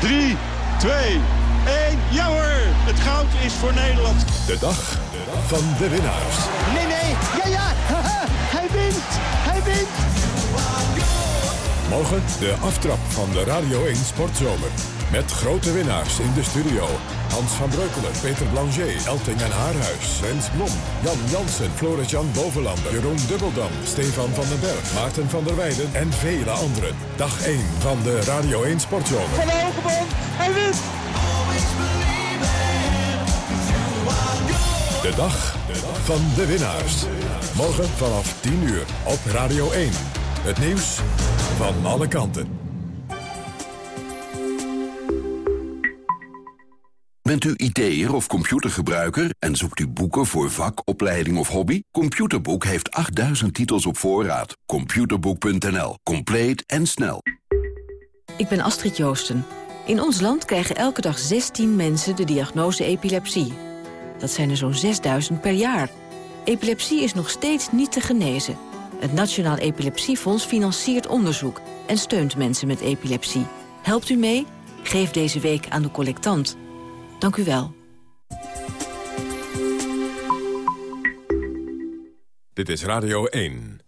3, 2, 1. Ja hoor, het goud is voor Nederland. De dag van de winnaars. Nee, nee, ja, ja, hij wint, hij wint. Morgen de aftrap van de Radio 1 Sportzomer. Met grote winnaars in de studio. Hans van Breukelen, Peter Blanger, Elting en Haarhuis, Rens Blom, Jan Jansen, Floris-Jan Bovenlander, Jeroen Dubbeldam, Stefan van den Berg, Maarten van der Weijden en vele anderen. Dag 1 van de Radio 1 Sportzomer. Van Hogebond, hij wint. De dag van de winnaars. Morgen vanaf 10 uur op Radio 1. Het nieuws van alle kanten. Bent u IT'er of computergebruiker en zoekt u boeken voor vak, opleiding of hobby? Computerboek heeft 8000 titels op voorraad. Computerboek.nl. Compleet en snel. Ik ben Astrid Joosten. In ons land krijgen elke dag 16 mensen de diagnose epilepsie. Dat zijn er zo'n 6000 per jaar. Epilepsie is nog steeds niet te genezen. Het Nationaal Epilepsiefonds financiert onderzoek... en steunt mensen met epilepsie. Helpt u mee? Geef deze week aan de collectant. Dank u wel. Dit is Radio 1.